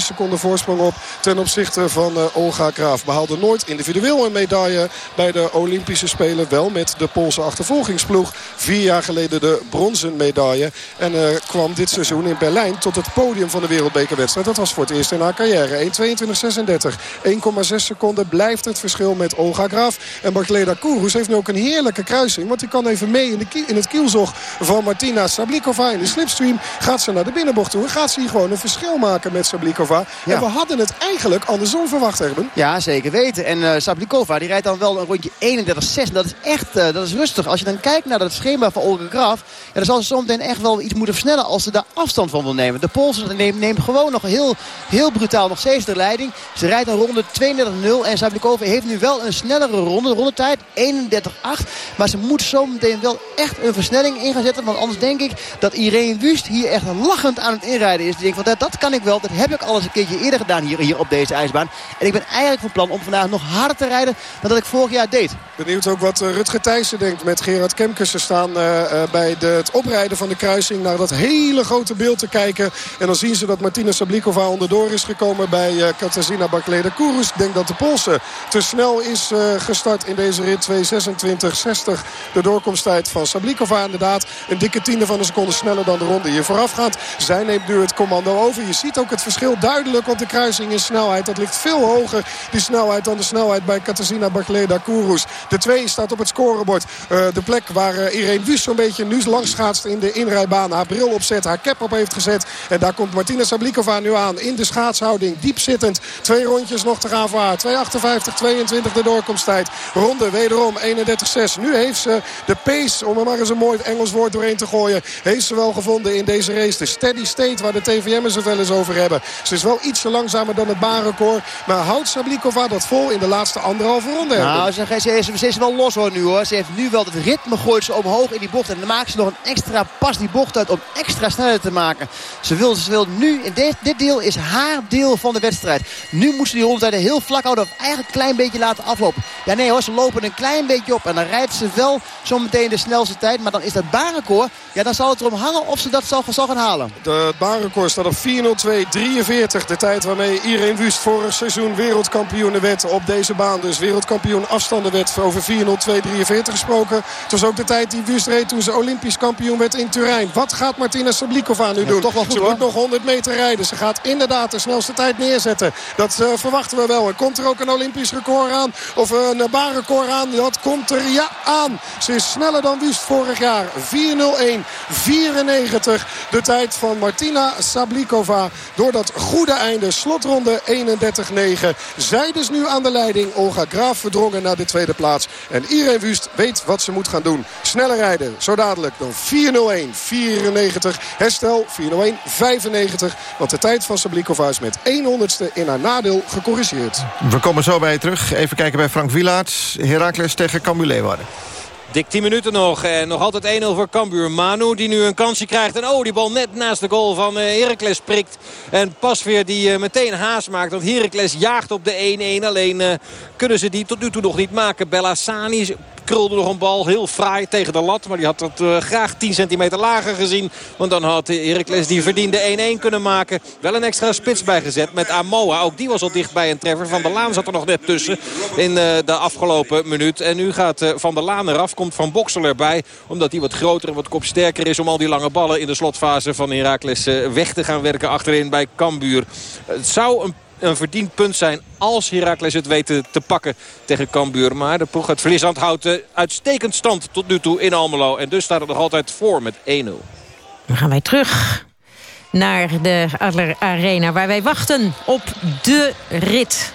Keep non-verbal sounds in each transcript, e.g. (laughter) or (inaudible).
seconden voorsprong op ten opzichte van uh, Olga Graaf. Behaalde nooit individueel een medaille bij de Olympische Spelen. Wel met de Poolse achtervolgingsploeg. Vier jaar geleden de bronzen medaille. En uh, kwam dit seizoen in Berlijn tot het podium van de wereldbekerwedstrijd. Dat was voor het eerst in haar carrière. 1.22.36. 1,6 seconden blijft het verschil met Olga Graaf. En Barcleda Kourous heeft nu ook een heerlijke kruising. Want die kan even mee in, de in het kielzog van Martina Sablikova. In de slipstream gaat ze naar de binnenbocht toe. En gaat ze hier gewoon een verschil maken met Sablikova. Ja. En we hadden het eigenlijk andersom verwacht, hebben. Ja, zeker weten. En uh, Sablikova die rijdt dan wel een rondje 31-6. Dat is echt uh, dat is rustig. Als je dan kijkt naar het schema van Olga Graaf... Ja, dan zal ze zometeen echt wel iets moeten versnellen als ze daar afstand van wil nemen. De Poolse neemt, neemt gewoon nog heel, heel brutaal nog steeds de leiding. Ze rijdt een ronde 32-0. En Sablikova heeft nu wel een snellere ronde. De rondetijd 31-8. Maar ze moet zometeen wel echt een versnelling in gaan zetten. Want anders denk ik dat Irene Wust hier echt lachend aan het inrijden is. Die denkt, van, dat, dat kan ik wel. Dat heb ik al al eens een keertje eerder gedaan hier, hier op deze ijsbaan. En ik ben eigenlijk van plan om vandaag nog harder te rijden dan dat ik vorig jaar deed. Benieuwd ook wat eh, Rutger Thijssen denkt met Gerard Kemkes. Ze staan uh, bij de, het oprijden van de kruising naar dat hele grote beeld te kijken. En dan zien ze dat Martina Sablikova onderdoor is gekomen bij Katarzyna Barkleda Kourous. Ik denk dat de Poolse te snel is gestart in deze rit. 2.26.60 de doorkomsttijd van Sablikova. Inderdaad een dikke tiende van een seconde sneller dan de ronde hier vooraf gaat. Zij neemt nu het commando over. Je ziet ook het verschil duidelijk op de kruising in snelheid. Dat ligt veel hoger, die snelheid, dan de snelheid bij Katarzyna Barcleda Kourous. De 2 staat op het scorebord. Uh, de plek waar uh, Irene Wust zo'n beetje nu langs schaatst in de inrijbaan. Haar bril opzet, haar cap op heeft gezet. En daar komt Martina Sablikova nu aan in de schaatshouding. Diep zittend. Twee rondjes nog te gaan voor haar. 2.58, 22 de doorkomsttijd. Ronde wederom 31-6. Nu heeft ze de pace, om er maar eens een mooi Engels woord doorheen te gooien. Heeft ze wel gevonden in deze race. De steady state waar de TVM'ers het wel eens over hebben. Ze is wel ietsje langzamer dan het baanrecord. Maar houdt Sablikova dat vol in de laatste anderhalve ronde? Nou, ze, ze, is, ze is wel los hoor nu hoor. Ze heeft nu wel het ritme gooit ze omhoog in die bocht. En dan maakt ze nog een extra pas die bocht uit om extra sneller te maken. Ze wil, ze wil nu, in dit, dit deel is haar deel van de wedstrijd. Nu moet ze die rondtijden heel vlak houden. Of eigenlijk een klein beetje laten aflopen. Ja nee hoor, ze lopen een klein beetje op. En dan rijdt ze wel zometeen de snelste tijd. Maar dan is dat baanrecord. Ja, dan zal het erom hangen of ze dat zal, zal gaan halen. De baanrecord staat op 4.02.43. De tijd waarmee Irene Wust vorig seizoen wereldkampioen werd op deze baan. Dus wereldkampioen afstanden werd over 4.02.43 gesproken. Het was ook de tijd die Wust reed toen ze olympisch kampioen werd in Turijn. Wat gaat Martina Sablikova nu doen? toch wel goed, ze hoor. moet nog 100 meter rijden. Ze gaat inderdaad de snelste tijd neerzetten. Dat uh, verwachten we wel. Komt er ook een olympisch record aan? Of een baanrecord aan? Dat komt er ja aan. Ze is sneller dan Wust vorig jaar. 4.01.94. De tijd van Martina Sablikova. Door dat goede einde. Slotronde 31-9. Zij dus nu aan de leiding. Olga Graaf verdrongen naar de tweede plaats. En Irene Wust weet wat ze moet gaan doen. Sneller rijden. Zo dadelijk dan 4-0-1. 94. Herstel 4-0-1. 95. Want de tijd van Sablikova is met 100ste in haar nadeel gecorrigeerd. We komen zo bij je terug. Even kijken bij Frank Wielaerts. Heracles tegen Cambuur Leeuwarden. Dik 10 minuten nog. En nog altijd 1-0 voor Cambuur. Manu die nu een kansje krijgt. En oh, die bal net naast de goal van Heracles prikt. En Pasveer die meteen haast maakt. Want Heracles jaagt op de 1-1. Alleen uh, kunnen ze die tot nu toe nog niet maken. Bellassani krulde nog een bal heel fraai tegen de lat. Maar die had dat uh, graag 10 centimeter lager gezien. Want dan had Heracles die verdiende 1-1 kunnen maken. Wel een extra spits bijgezet met Amoa. Ook die was al dicht bij een treffer. Van der Laan zat er nog net tussen in uh, de afgelopen minuut. En nu gaat uh, Van der Laan eraf. Komt Van Boksel erbij. Omdat hij wat groter en wat kopsterker is. Om al die lange ballen in de slotfase van Heracles weg te gaan werken achterin bij Cambuur. Het zou een een verdiend punt zijn als Heracles het weet te, pakken tegen Cambuur. Maar de ploeg uit Friesland houdt uh, uitstekend stand tot nu toe in Almelo. En dus staat het nog altijd voor met 1-0. Dan gaan wij terug naar de Adler Arena waar wij wachten op de rit.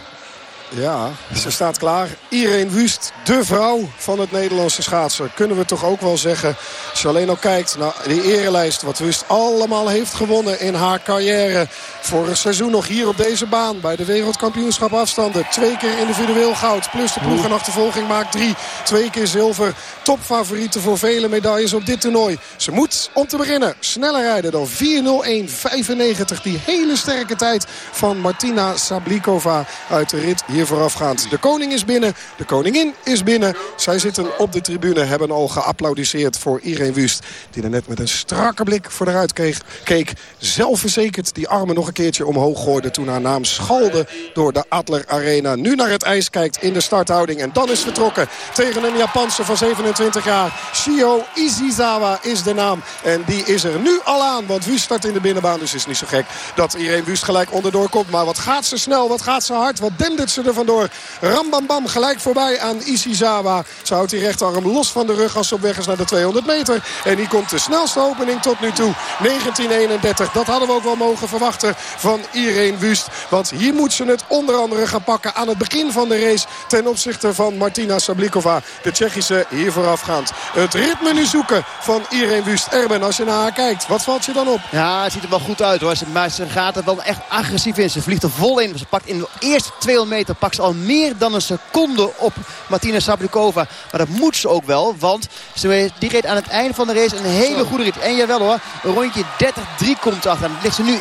Ja, ze staat klaar. Irene Wust, de vrouw van het Nederlandse schaatsen. Kunnen we toch ook wel zeggen. Als je alleen al kijkt naar de erelijst. Wat Wust allemaal heeft gewonnen in haar carrière. Vorig seizoen nog hier op deze baan. Bij de wereldkampioenschap afstanden. Twee keer individueel goud. Plus de ploeg en achtervolging maakt drie. Twee keer zilver. Topfavorieten voor vele medailles op dit toernooi. Ze moet om te beginnen sneller rijden dan 4.01.95. Die hele sterke tijd van Martina Sablikova uit de rit hier hier voorafgaand. De koning is binnen, de koningin is binnen. Zij zitten op de tribune, hebben al geapplaudiseerd voor Irene Wust. Die er net met een strakke blik voor eruit keek. keek zelfverzekerd die armen nog een keertje omhoog gooide... toen haar naam schalde door de Adler Arena. Nu naar het ijs kijkt in de starthouding. En dan is vertrokken tegen een Japanse van 27 jaar. Shio Ishizawa is de naam. En die is er nu al aan. Want Wust start in de binnenbaan. Dus is niet zo gek dat Irene Wust gelijk onderdoor komt. Maar wat gaat ze snel, wat gaat ze hard, wat dendert ze er vandoor. Rambambam gelijk voorbij aan Ishizawa. Ze houdt die rechterarm los van de rug als ze op weg is naar de 200 meter. En die komt de snelste opening tot nu toe. 1931. Dat hadden we ook wel mogen verwachten van Irene Wust. Want hier moet ze het onder andere gaan pakken aan het begin van de race. Ten opzichte van Martina Sablikova. De Tsjechische hier voorafgaand. Het ritme nu zoeken van Irene Wust. Erben, als je naar haar kijkt, wat valt je dan op? Ja, het ziet er wel goed uit hoor. Maar ze gaat er wel echt agressief in. Ze vliegt er vol in. Ze pakt in de eerste 200 meter pakt ze al meer dan een seconde op Martina Sablikova. Maar dat moet ze ook wel. Want ze, die reed aan het einde van de race een hele goede rit. En jawel hoor, een rondje 30-3 komt achter. Dan ligt ze nu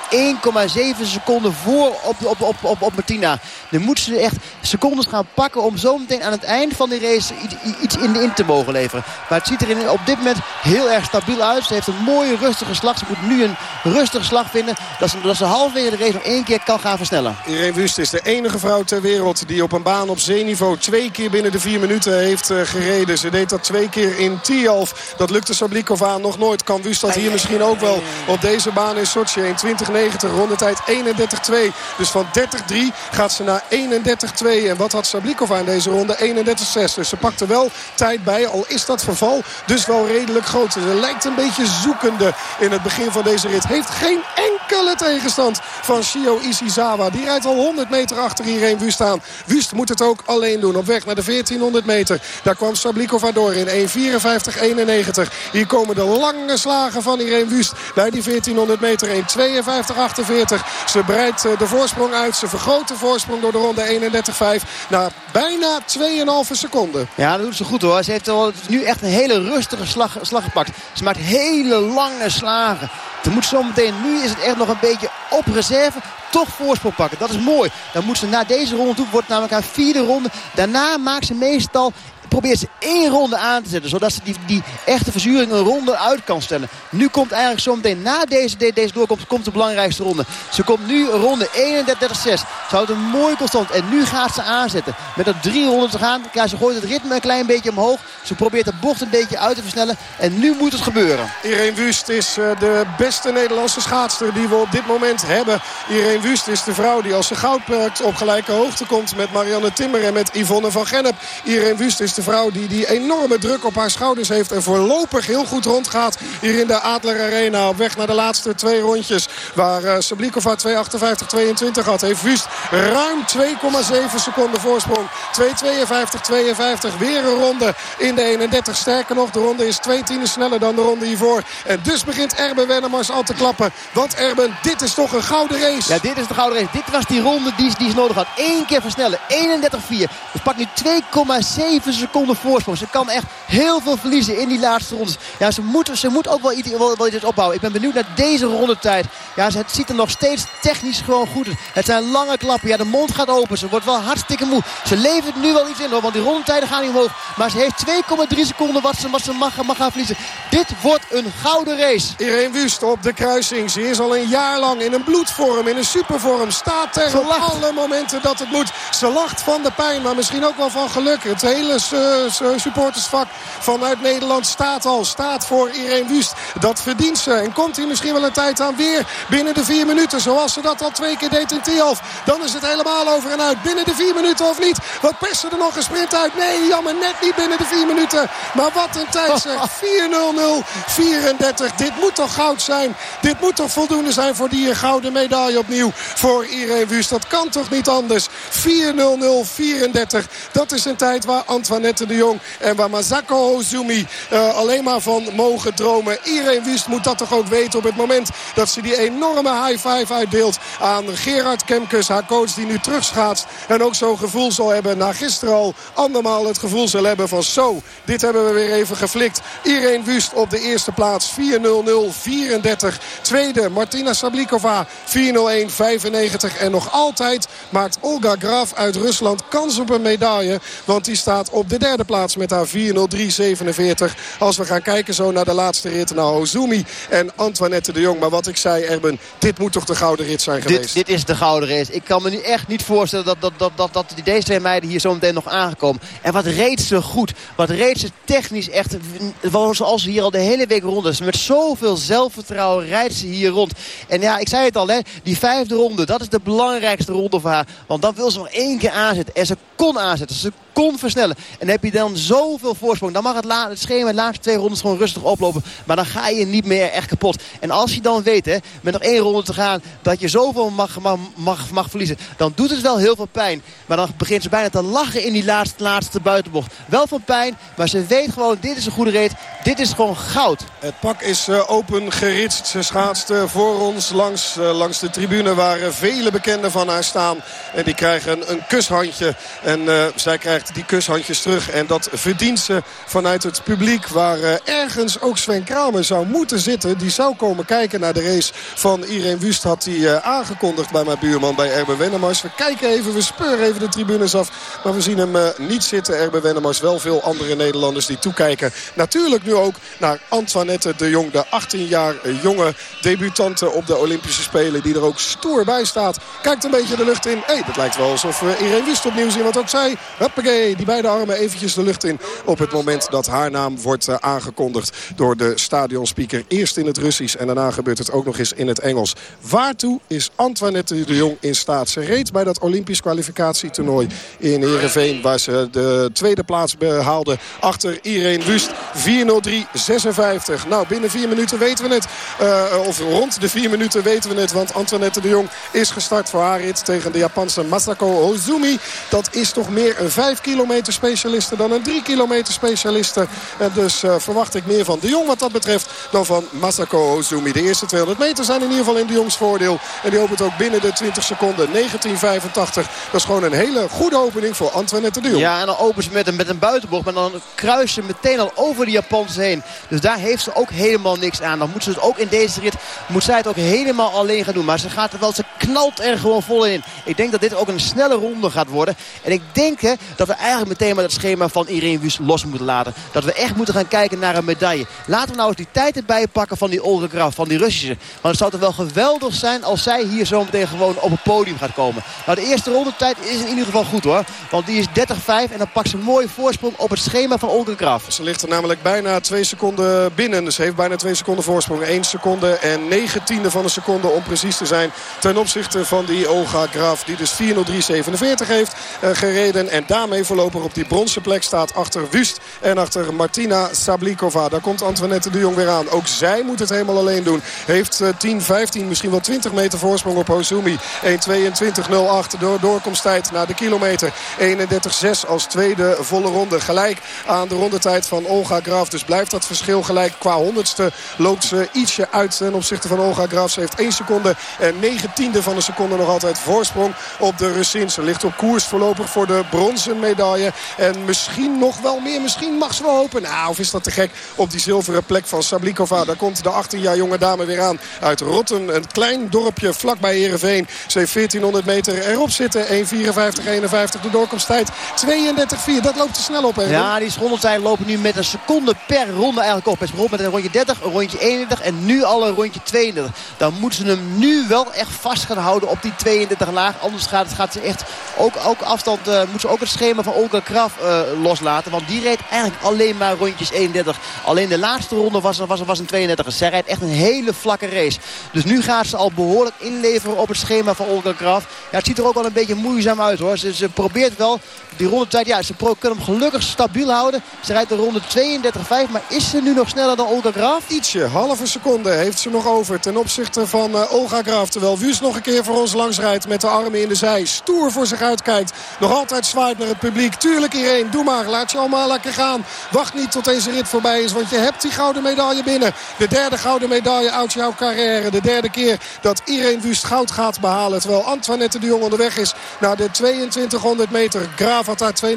1,7 seconden voor op, op, op, op, op Martina. Dan moet ze echt secondes gaan pakken om zo meteen aan het eind van de race iets, in, in te mogen leveren. Maar het ziet er in, op dit moment heel erg stabiel uit. Ze heeft een mooie rustige slag. Ze moet nu een rustige slag vinden. Dat ze, dat ze halverwege de race nog één keer kan gaan versnellen. Irene Wust is de enige vrouw ter wereld die op een baan op zeeniveau twee keer binnen de vier minuten heeft uh, gereden. Ze deed dat twee keer in Tialf. Dat lukte Sablikova nog nooit. Kan Wust dat hier misschien ook wel op deze baan in Sochi in 2090. Rondetijd 31-2. Dus van 30-3 gaat ze naar 31-2. En wat had Sablikova in deze ronde? 31-6. Dus ze pakte wel tijd bij. Al is dat verval dus wel redelijk groot. Ze lijkt een beetje zoekende in het begin van deze rit. Heeft geen enkele tegenstand van Shio Ishizawa. Die rijdt al 100 meter achter Irene Wust aan. Wust moet het ook alleen doen. Op weg naar de 1400 meter. Daar kwam Sablikova door in 1.54.91. Hier komen de lange slagen van Irene Wust bij die 1400 meter. 1.52.48. Ze breidt de voorsprong uit. Ze vergroot de voorsprong door de ronde 31.5 naar bijna 2,5 seconden. Ja, dat doet ze goed hoor. Ze heeft nu echt een hele rustige slag, slag gepakt. Ze maakt hele lange slagen. Ze moet zometeen, nu is het echt nog een beetje op reserve, toch voorsprong pakken. Dat is mooi. Dan moet ze na deze ronde toe, wordt namelijk haar vierde ronde. Daarna maakt ze meestal probeert ze één ronde aan te zetten. Zodat ze die, die echte verzuring een ronde uit kan stellen. Nu komt eigenlijk zometeen na deze, deze doorkomst komt de belangrijkste ronde. Ze komt nu ronde 31-6. Ze houdt een mooi constant. En nu gaat ze aanzetten. Met er drie ronden te gaan. Ja, ze gooit het ritme een klein beetje omhoog. Ze probeert de bocht een beetje uit te versnellen. En nu moet het gebeuren. Irene Wust is de beste Nederlandse schaatster die we op dit moment hebben. Irene Wust is de vrouw die als ze goud op gelijke hoogte komt met Marianne Timmer en met Yvonne van Gennep. Irene Wust is vrouw die die enorme druk op haar schouders heeft. En voorlopig heel goed rondgaat hier in de Adler Arena. Op weg naar de laatste twee rondjes. Waar uh, Sablikova 2.58-22 had. Heeft Wust ruim 2,7 seconden voorsprong. 2.52-52. Weer een ronde in de 31. Sterker nog, de ronde is twee tienen sneller dan de ronde hiervoor. En dus begint Erben Wennemars al te klappen. Want Erben, dit is toch een gouden race. Ja, dit is de gouden race. Dit was die ronde die, die ze nodig had. Eén keer versnellen. 31-4. Dus pakt nu 2,7 seconden voorsprong. Ze kan echt heel veel verliezen in die laatste rondes. Ja, ze moet, ze moet ook wel iets, wel, wel iets opbouwen. Ik ben benieuwd naar deze rondetijd. Ja, het ziet er nog steeds technisch gewoon goed uit. Het zijn lange klappen. Ja, de mond gaat open. Ze wordt wel hartstikke moe. Ze levert nu wel iets in hoor, want die rondetijden gaan niet omhoog. Maar ze heeft 2,3 seconden wat ze, wat ze mag, mag gaan verliezen. Dit wordt een gouden race. Irene Wust op de kruising. Ze is al een jaar lang in een bloedvorm, in een supervorm. Staat er op alle momenten dat het moet. Ze lacht van de pijn, maar misschien ook wel van geluk. Het hele supportersvak vanuit Nederland staat al. Staat voor Irene Wust. Dat verdient ze. En komt hier misschien wel een tijd aan weer binnen de vier minuten. Zoals ze dat al twee keer deed in Tialf. Dan is het helemaal over en uit. Binnen de vier minuten of niet. Wat persen er nog een sprint uit? Nee, jammer. Net niet binnen de vier minuten. Maar wat een tijd zeg. (laughs) 4-0-0. 34. Dit moet toch goud zijn? Dit moet toch voldoende zijn voor die gouden medaille opnieuw. Voor Irene Wust. Dat kan toch niet anders? 4-0-0. 34. Dat is een tijd waar Antoinette Antoinette de Jong en waar Masako Ozumi uh, alleen maar van mogen dromen. Iedereen wist moet dat toch ook weten op het moment dat ze die enorme high five uitdeelt aan Gerard Kemkes, haar coach die nu terugschaatst. En ook zo'n gevoel zal hebben na gisteren al andermaal het gevoel zal hebben van zo, dit hebben we weer even geflikt. Irene Wust op de eerste plaats 4-0-0-34. Tweede Martina Sablikova 4-0-1-95. En nog altijd maakt Olga Graf uit Rusland kans op een medaille. Want die staat op de derde plaats met haar 4-0-3-47. Als we gaan kijken zo naar de laatste rit naar Ozumi en Antoinette de Jong. Maar wat ik zei Erben, dit moet toch de gouden rit zijn geweest? Dit, dit is de gouden rit. Ik kan me nu echt niet voorstellen dat, dat, dat, dat, dat deze twee meiden hier zo meteen nog aangekomen. En wat reed ze goed. Wat reed ze technisch echt zoals ze hier al de hele week rond is. Met zoveel zelfvertrouwen rijdt ze hier rond. En ja, ik zei het al, hè, die vijfde ronde, dat is de belangrijkste ronde voor haar. Want dan wil ze nog één keer aanzetten. En ze kon aanzetten. Ze kon versnellen. En heb je dan zoveel voorsprong. Dan mag het, het schema de laatste twee rondes gewoon rustig oplopen. Maar dan ga je niet meer echt kapot. En als je dan weet, hè, met nog één ronde te gaan... dat je zoveel mag, mag, mag, mag verliezen... dan doet het wel heel veel pijn. Maar dan begint ze bijna te lachen in die laatste, laatste buitenbocht. Wel van pijn, maar ze weet gewoon... dit is een goede reet. Dit is gewoon goud. Het pak is uh, open geritst. Ze schaatst uh, voor ons langs, uh, langs de tribune... waar vele bekenden van haar staan. En die krijgen een kushandje. En zij krijgt die kushandjes terug. En dat verdient ze vanuit het publiek. Waar uh, ergens ook Sven Kramer zou moeten zitten. Die zou komen kijken naar de race van Irene Wust. Had hij uh, aangekondigd bij mijn buurman bij Erbe Wennemars. We kijken even, we speuren even de tribunes af. Maar we zien hem uh, niet zitten. Erbe Wennemars. Wel veel andere Nederlanders die toekijken. Natuurlijk nu ook naar Antoinette de Jong. De 18 jaar jonge debutante op de Olympische Spelen. Die er ook stoer bij staat. Kijkt een beetje de lucht in. Hé, hey, dat lijkt wel alsof Irene Wust opnieuw zien. Wat ook zei. Huppakee die beide armen eventjes de lucht in op het moment dat haar naam wordt eh, aangekondigd door de stadionspeaker. Eerst in het Russisch en daarna gebeurt het ook nog eens in het Engels. Waartoe is Antoinette de Jong in staat? Ze reed bij dat Olympisch kwalificatietoernooi in Heerenveen... waar ze de tweede plaats behaalde achter Irene Wust. 4.03.56. Nou, binnen vier minuten weten we het. Uh, of rond de vier minuten weten we het. Want Antoinette de Jong is gestart voor haar rit tegen de Japanse Masako Ozumi. Dat is toch meer een 5 kilometer specialiste dan een 3 kilometer specialiste. En dus uh, verwacht ik meer van de Jong wat dat betreft dan van Masako Ozumi. De eerste 200 meter zijn in ieder geval in de Jongs voordeel. En die opent ook binnen de 20 seconden. 19.85. Dat is gewoon een hele goede opening voor Antoinette de Jong. Ja, en dan opent ze met een, met een buitenbocht. Maar dan kruist ze meteen al over de Japanse heen. Dus daar heeft ze ook helemaal niks aan. Dan moet ze dus ook in deze rit moet zij het ook helemaal alleen gaan doen. Maar ze gaat er wel, ze knalt er gewoon vol in. Ik denk dat dit ook een snelle ronde gaat worden. En ik denk hè, dat we eigenlijk meteen maar het schema van Irene Wust los moeten laten. Dat we echt moeten gaan kijken naar een medaille. Laten we nou eens die tijd erbij pakken van die Olga Graf, van die Russische. Want het zou toch wel geweldig zijn als zij hier zo meteen gewoon op het podium gaat komen. Nou, de eerste rondetijd is in ieder geval goed hoor. Want die is 30-5 en dan pakt ze een voorsprong op het schema van Olga Graf. Ze ligt er namelijk bijna twee seconden binnen. Dus ze heeft bijna twee seconden voorsprong. 1 seconde en 9 tiende van een seconde om precies te zijn. Ten opzichte van die Olga Graf. Die dus 4.03.47 heeft uh, gereden. En daarmee voorlopig op die bronzen plek staat achter Wust en achter Martina Sablikova. Daar komt Antoinette de Jong weer aan. Ook zij moet het helemaal alleen doen. Heeft 10, 15, misschien wel 20 meter voorsprong op Hozumi. 1.22.08 door doorkomsttijd naar de kilometer. 31.6 als tweede volle ronde. Gelijk aan de rondetijd van Olga Graf. Dus blijft dat verschil gelijk. Qua honderdste loopt ze ietsje uit ten opzichte van Olga Graf. Ze heeft 1 seconde en 9 tiende van een seconde nog altijd voorsprong op de Russin. Ze ligt op koers voorlopig voor de bronzen medaille. En misschien nog wel meer. Misschien mag ze wel hopen. Nou, of is dat te gek op die zilveren plek van Sablikova. Daar komt de 18 jaar jonge dame weer aan uit Rotten. Een klein dorpje vlakbij Heerenveen. Ze heeft 1400 meter erop zitten. 1.54.51 de doorkomsttijd. 32.4. Dat loopt te snel op. Hè? Ja, die rondetijd lopen nu met een seconde per ronde eigenlijk op. Het begon met een rondje 30, een rondje 31 en nu al een rondje 32. Dan moeten ze hem nu wel echt vast gaan houden op die 32 laag. Anders gaat, gaat ze echt ook, ook afstand... Uh, moet ze ook het schema van Olga Kraf uh, loslaten. Want die reed eigenlijk alleen maar rondjes 31. Alleen de laatste ronde was, was, was een 32. Zij rijdt echt een hele vlakke race. Dus nu gaat ze al behoorlijk inleveren op het schema van Olga Kraf. Ja, het ziet er ook wel een beetje moeizaam uit hoor. Ze, probeert wel die rondetijd. Ja, ze kunnen hem gelukkig stabiel houden. Ze rijdt de ronde 32,5. Maar is ze nu nog sneller dan Olga Graaf? Ietsje, halve seconde heeft ze nog over ten opzichte van uh, Olga Graaf. Terwijl Wus nog een keer voor ons langs rijdt met de armen in de zij. Stoer voor zich uitkijkt. Nog altijd zwaait naar het Tuurlijk Irene, doe maar. Laat je allemaal lekker gaan. Wacht niet tot deze rit voorbij is. Want je hebt die gouden medaille binnen. De derde gouden medaille uit jouw carrière. De derde keer dat Irene Wust goud gaat behalen. Terwijl Antoinette de Jong onderweg is naar de 2200 meter. Gravata 2.59.41.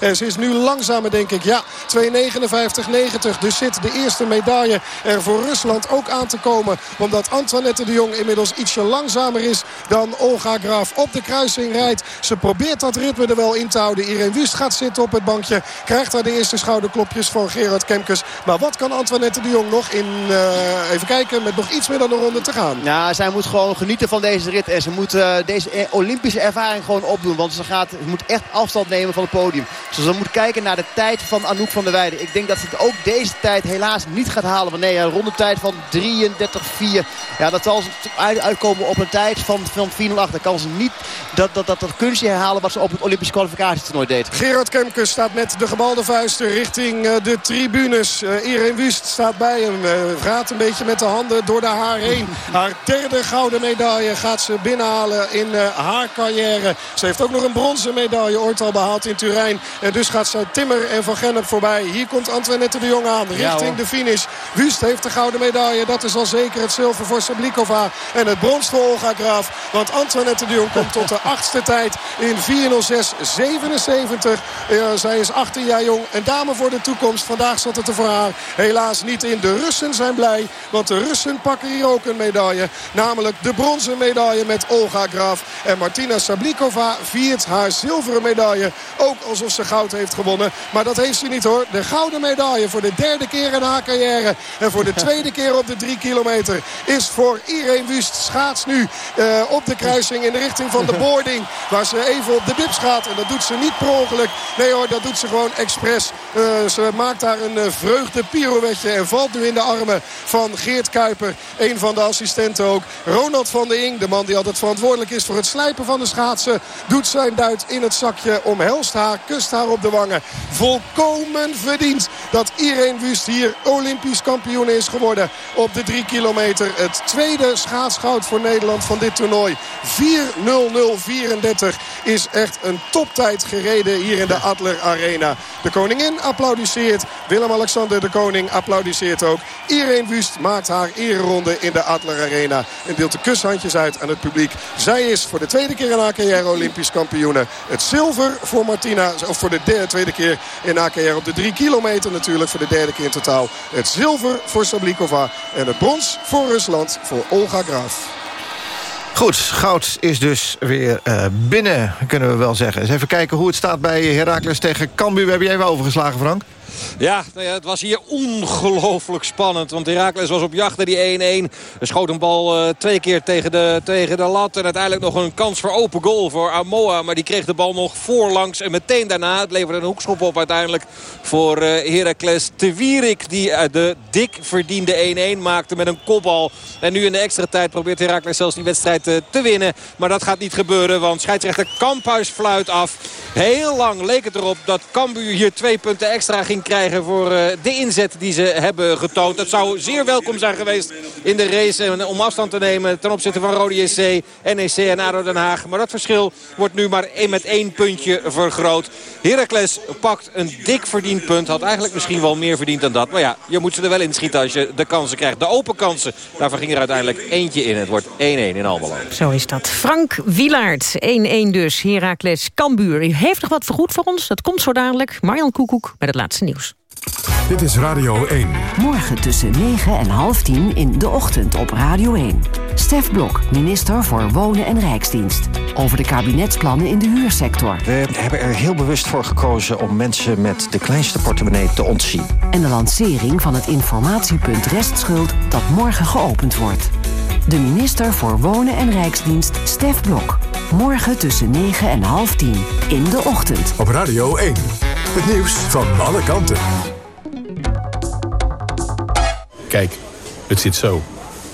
En ze is nu langzamer denk ik. Ja, 2.59.90. Dus zit de eerste medaille er voor Rusland ook aan te komen. Omdat Antoinette de Jong inmiddels ietsje langzamer is dan Olga Graaf op de kruising rijdt. Ze probeert dat ritme er wel in te houden. Irene Wust gaat zitten op het bankje. Krijgt daar de eerste schouderklopjes van Gerard Kemkes. Maar wat kan Antoinette de Jong nog in, uh, even kijken, met nog iets meer dan een ronde te gaan? Ja, zij moet gewoon genieten van deze rit. En ze moet uh, deze Olympische ervaring gewoon opdoen. Want ze, gaat, moet echt afstand nemen van het podium. Dus ze moet kijken naar de tijd van Anouk van der Weijden. Ik denk dat ze het ook deze tijd helaas niet gaat halen. Want nee, een rondetijd van 33-4. Ja, dat zal uitkomen op een tijd van, van 4 Dan kan ze niet dat, dat, dat, dat kunstje herhalen wat ze op het Olympische kwalificatietoernooi deed. Gerard Kemkes staat met de gebalde vuisten richting uh, de tribunes. Uh, Irene Wust staat bij hem. Uh, gaat een beetje met de handen door de haar heen. (laughs) Haar derde gouden medaille gaat ze binnenhalen in haar carrière. Ze heeft ook nog een bronzen medaille ooit al behaald in Turijn. En dus gaat ze Timmer en Van Gennep voorbij. Hier komt Antoinette de Jong aan richting de finish. Wust heeft de gouden medaille. Dat is al zeker het zilver voor Sablikova. En het brons voor Olga Graaf. Want Antoinette de Jong komt tot de achtste tijd in 4.06.77. Ja, zij is 18 jaar jong. Een dame voor de toekomst. Vandaag zat het er voor haar helaas niet in. De Russen zijn blij. Want de Russen pakken hier ook een medaille. Namelijk de bronzen medaille met Olga Graaf. En Martina Sablikova viert haar zilveren medaille. Ook alsof ze goud heeft gewonnen. Maar dat heeft ze niet hoor. De gouden medaille voor de derde keer in haar carrière. En voor de (laughs) tweede keer op de drie kilometer is voor Irene Wust. Schaats nu uh, op de kruising in de richting van de (laughs) boarding. Waar ze even op de bips gaat. En dat doet ze niet per ongeluk. Nee hoor, dat doet ze gewoon expres. Uh, ze maakt daar een uh, vreugde pirouetje. En valt nu in de armen van Geert Kuiper. Een van de assistenten ook. Ronald van der Ing, de man die altijd verantwoordelijk is voor het slijpen van de schaatsen. Doet zijn duit in het zakje. Omhelst haar, kust haar op de wangen. Volkomen verdiend dat Irene Wust hier Olympisch kampioen is geworden. Op de drie kilometer. Het tweede schaatsgoud voor Nederland van dit toernooi. 4.00.34 is echt een toptijd gereden hier in de Adler Arena. De koningin applaudisseert. Willem-Alexander de Koning applaudisseert ook. Irene Wust maakt haar ereronde in de Adler Arena. En deelt de kushandjes uit aan het publiek. Zij is voor de tweede keer in carrière Olympisch kampioene. Het zilver voor Martina, of voor de derde, tweede keer in carrière op de drie kilometer natuurlijk. Voor de derde keer in totaal. Het zilver voor Sablikova. En het brons voor Rusland voor Olga Graaf. Goed, goud is dus weer uh, binnen, kunnen we wel zeggen. Eens even kijken hoe het staat bij Heracles tegen Cambuur. Hebben jij even overgeslagen, Frank. Ja, nou ja, het was hier ongelooflijk spannend. Want Herakles was op jacht naar die 1-1. Er schoot een bal uh, twee keer tegen de, tegen de lat. En uiteindelijk nog een kans voor open goal voor Amoa. Maar die kreeg de bal nog voorlangs. En meteen daarna, het leverde een hoekschop op uiteindelijk voor uh, Heracles Tewierik. Die uh, de dik verdiende 1-1 maakte met een kopbal. En nu in de extra tijd probeert Herakles zelfs die wedstrijd te winnen. Maar dat gaat niet gebeuren, want scheidsrechter Kamphuis fluit af. Heel lang leek het erop dat Cambuur hier twee punten extra ging krijgen voor uh, de inzet die ze hebben getoond. Het zou zeer welkom zijn geweest in de race om afstand te nemen ten opzichte van Rode JC, NEC en ADO Den Haag. Maar dat verschil wordt nu maar met één puntje vergroot. Heracles pakt een dik verdiend punt. Had eigenlijk misschien wel meer verdiend dan dat. Maar ja, je moet ze er wel inschieten als je de kansen krijgt. De open kansen, daarvoor ging er uiteindelijk eentje in. Het wordt 1-1 in Almelo. Zo is dat. Frank Wilaert, 1-1 dus. Heracles Cambuur. U heeft nog wat vergoed voor ons? Dat komt zo dadelijk. Marjan Koekoek met het laatste nieuws. Dit is Radio 1. Morgen tussen 9 en half 10 in de ochtend op Radio 1. Stef Blok, minister voor Wonen en Rijksdienst. Over de kabinetsplannen in de huursector. We hebben er heel bewust voor gekozen om mensen met de kleinste portemonnee te ontzien. En de lancering van het informatiepunt restschuld dat morgen geopend wordt. De minister voor Wonen en Rijksdienst, Stef Blok. Morgen tussen 9 en half 10 in de ochtend. Op Radio 1. Het nieuws van alle kanten. Kijk, het zit zo.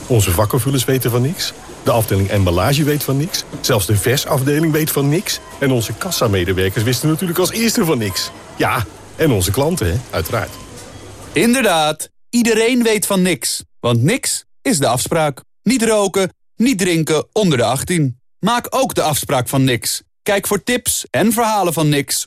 Onze vakkenvullers weten van niks. De afdeling emballage weet van niks. Zelfs de versafdeling weet van niks. En onze kassamedewerkers wisten natuurlijk als eerste van niks. Ja, en onze klanten, hè, uiteraard. Inderdaad, iedereen weet van niks. Want niks is de afspraak. Niet roken, niet drinken onder de 18. Maak ook de afspraak van niks. Kijk voor tips en verhalen van Nix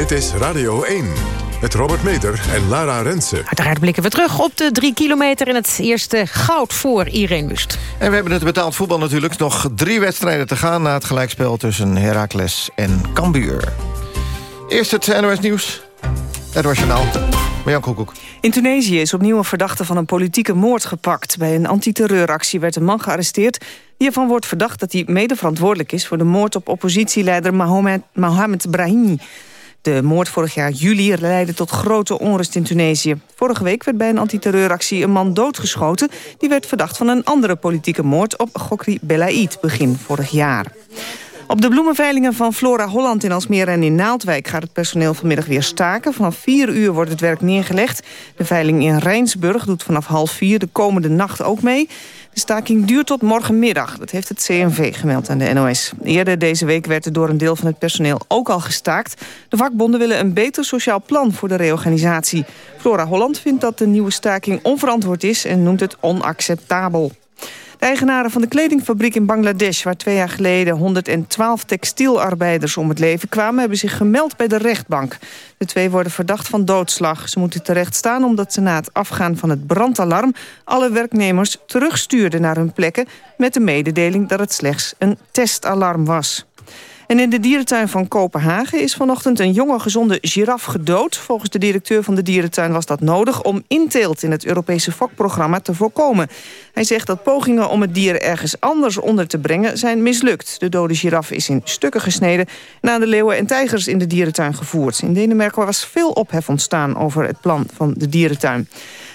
Dit is Radio 1. Met Robert Meter en Lara Rensen. Uiteraard blikken we terug op de drie kilometer... en het eerste goud voor Irene Wust. En we hebben het betaald voetbal natuurlijk. Nog drie wedstrijden te gaan na het gelijkspel tussen Heracles en Cambuur. Eerst het NOS Nieuws. Edward Journaal. Marjan Koekoek. In Tunesië is opnieuw een verdachte van een politieke moord gepakt. Bij een antiterreuractie werd een man gearresteerd... die ervan wordt verdacht dat hij mede verantwoordelijk is... voor de moord op oppositieleider Mohamed, Mohamed Brahimi. De moord vorig jaar juli leidde tot grote onrust in Tunesië. Vorige week werd bij een antiterreuractie een man doodgeschoten... die werd verdacht van een andere politieke moord op Gokri Belaid begin vorig jaar. Op de bloemenveilingen van Flora Holland in Alsmere en in Naaldwijk... gaat het personeel vanmiddag weer staken. Vanaf 4 uur wordt het werk neergelegd. De veiling in Rijnsburg doet vanaf half 4 de komende nacht ook mee. De staking duurt tot morgenmiddag. Dat heeft het CNV gemeld aan de NOS. Eerder deze week werd er door een deel van het personeel ook al gestaakt. De vakbonden willen een beter sociaal plan voor de reorganisatie. Flora Holland vindt dat de nieuwe staking onverantwoord is... en noemt het onacceptabel. De eigenaren van de kledingfabriek in Bangladesh... waar twee jaar geleden 112 textielarbeiders om het leven kwamen... hebben zich gemeld bij de rechtbank. De twee worden verdacht van doodslag. Ze moeten terecht staan omdat ze na het afgaan van het brandalarm... alle werknemers terugstuurden naar hun plekken... met de mededeling dat het slechts een testalarm was. En in de dierentuin van Kopenhagen is vanochtend een jonge gezonde giraf gedood. Volgens de directeur van de dierentuin was dat nodig om inteelt in het Europese fokprogramma te voorkomen. Hij zegt dat pogingen om het dier ergens anders onder te brengen zijn mislukt. De dode giraf is in stukken gesneden en aan de leeuwen en tijgers in de dierentuin gevoerd. In Denemarken was veel ophef ontstaan over het plan van de dierentuin.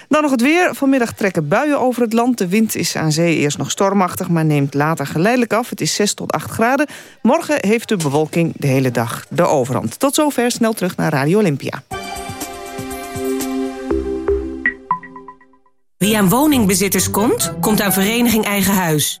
Dan nog het weer. Vanmiddag trekken buien over het land. De wind is aan zee eerst nog stormachtig, maar neemt later geleidelijk af. Het is 6 tot 8 graden. Morgen heeft de bewolking de hele dag de overhand. Tot zover, snel terug naar Radio Olympia. Wie aan woningbezitters komt, komt aan Vereniging Eigen Huis.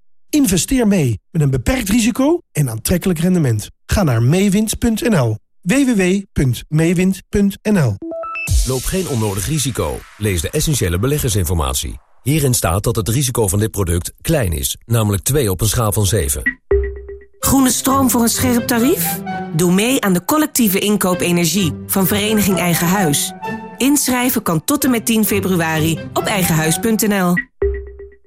Investeer mee met een beperkt risico en aantrekkelijk rendement. Ga naar meewind.nl. www.meewind.nl Loop geen onnodig risico. Lees de essentiële beleggersinformatie. Hierin staat dat het risico van dit product klein is, namelijk 2 op een schaal van 7. Groene stroom voor een scherp tarief? Doe mee aan de collectieve inkoop energie van Vereniging Eigen Huis. Inschrijven kan tot en met 10 februari op eigenhuis.nl.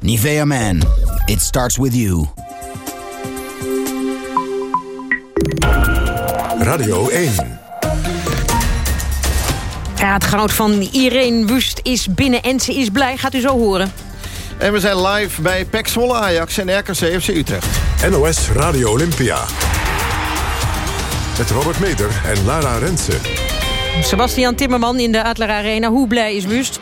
Nivea Man, it starts with you. Radio 1. Ja, het goud van Irene Wust is binnen en ze is blij. Gaat u zo horen. En we zijn live bij PEC Zwolle Ajax en RKC FC Utrecht. NOS Radio Olympia. Met Robert Meder en Lara Rensen. Sebastian Timmerman in de Adler Arena. Hoe blij is Wust?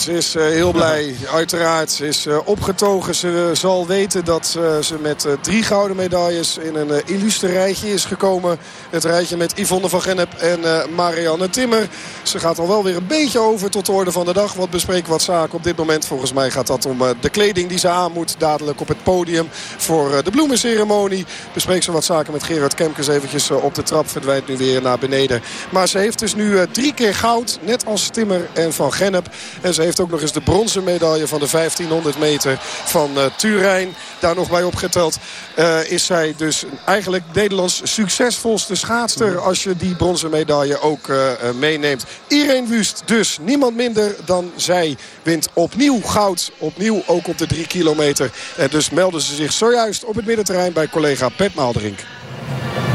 Ze is heel blij, uiteraard. Ze is opgetogen. Ze zal weten dat ze met drie gouden medailles in een illustre rijtje is gekomen. Het rijtje met Yvonne van Gennep en Marianne Timmer. Ze gaat al wel weer een beetje over tot de orde van de dag. Wat bespreken wat zaken op dit moment. Volgens mij gaat dat om de kleding die ze aan moet. Dadelijk op het podium voor de bloemenceremonie. Bespreek ze wat zaken met Gerard Kemkes eventjes op de trap. Verdwijnt nu weer naar beneden. Maar ze heeft dus nu drie keer goud. Net als Timmer en Van Gennep. En ze heeft ook nog eens de bronzen medaille van de 1500 meter van uh, Turijn. Daar nog bij opgeteld uh, is zij dus eigenlijk Nederlands succesvolste schaatster. Als je die bronzen medaille ook uh, meeneemt. Irene Wust dus niemand minder dan zij wint opnieuw goud. Opnieuw ook op de drie kilometer. En dus melden ze zich zojuist op het middenterrein bij collega Pet Maalderink.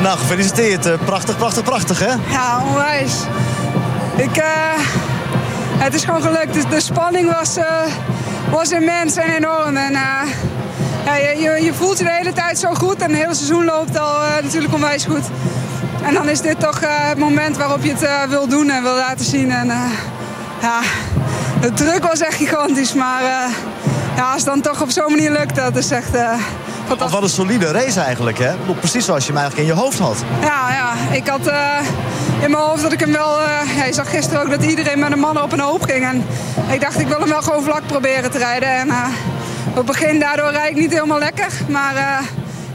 Nou, gefeliciteerd. Prachtig, prachtig, prachtig hè? Ja, onwijs. Ik, uh, het is gewoon gelukt. De, spanning was, uh, was immens en enorm. En, uh, ja, je, je, voelt je de hele tijd zo goed. En het hele seizoen loopt al natuurlijk onwijs goed. En dan is dit toch het moment waarop je het wil doen en wil laten zien. En ja, de druk was echt gigantisch. Maar ja, als het dan toch op zo'n manier lukt, dat is echt... Want wat een solide race eigenlijk, hè? Precies zoals je hem eigenlijk in je hoofd had. Ja, ja. Ik had uh, in mijn hoofd dat ik hem wel... Uh, ja, je zag gisteren ook dat iedereen met een mannen op een hoop ging. En ik dacht, ik wil hem wel gewoon vlak proberen te rijden. En uh, op het begin daardoor rijd ik niet helemaal lekker. Maar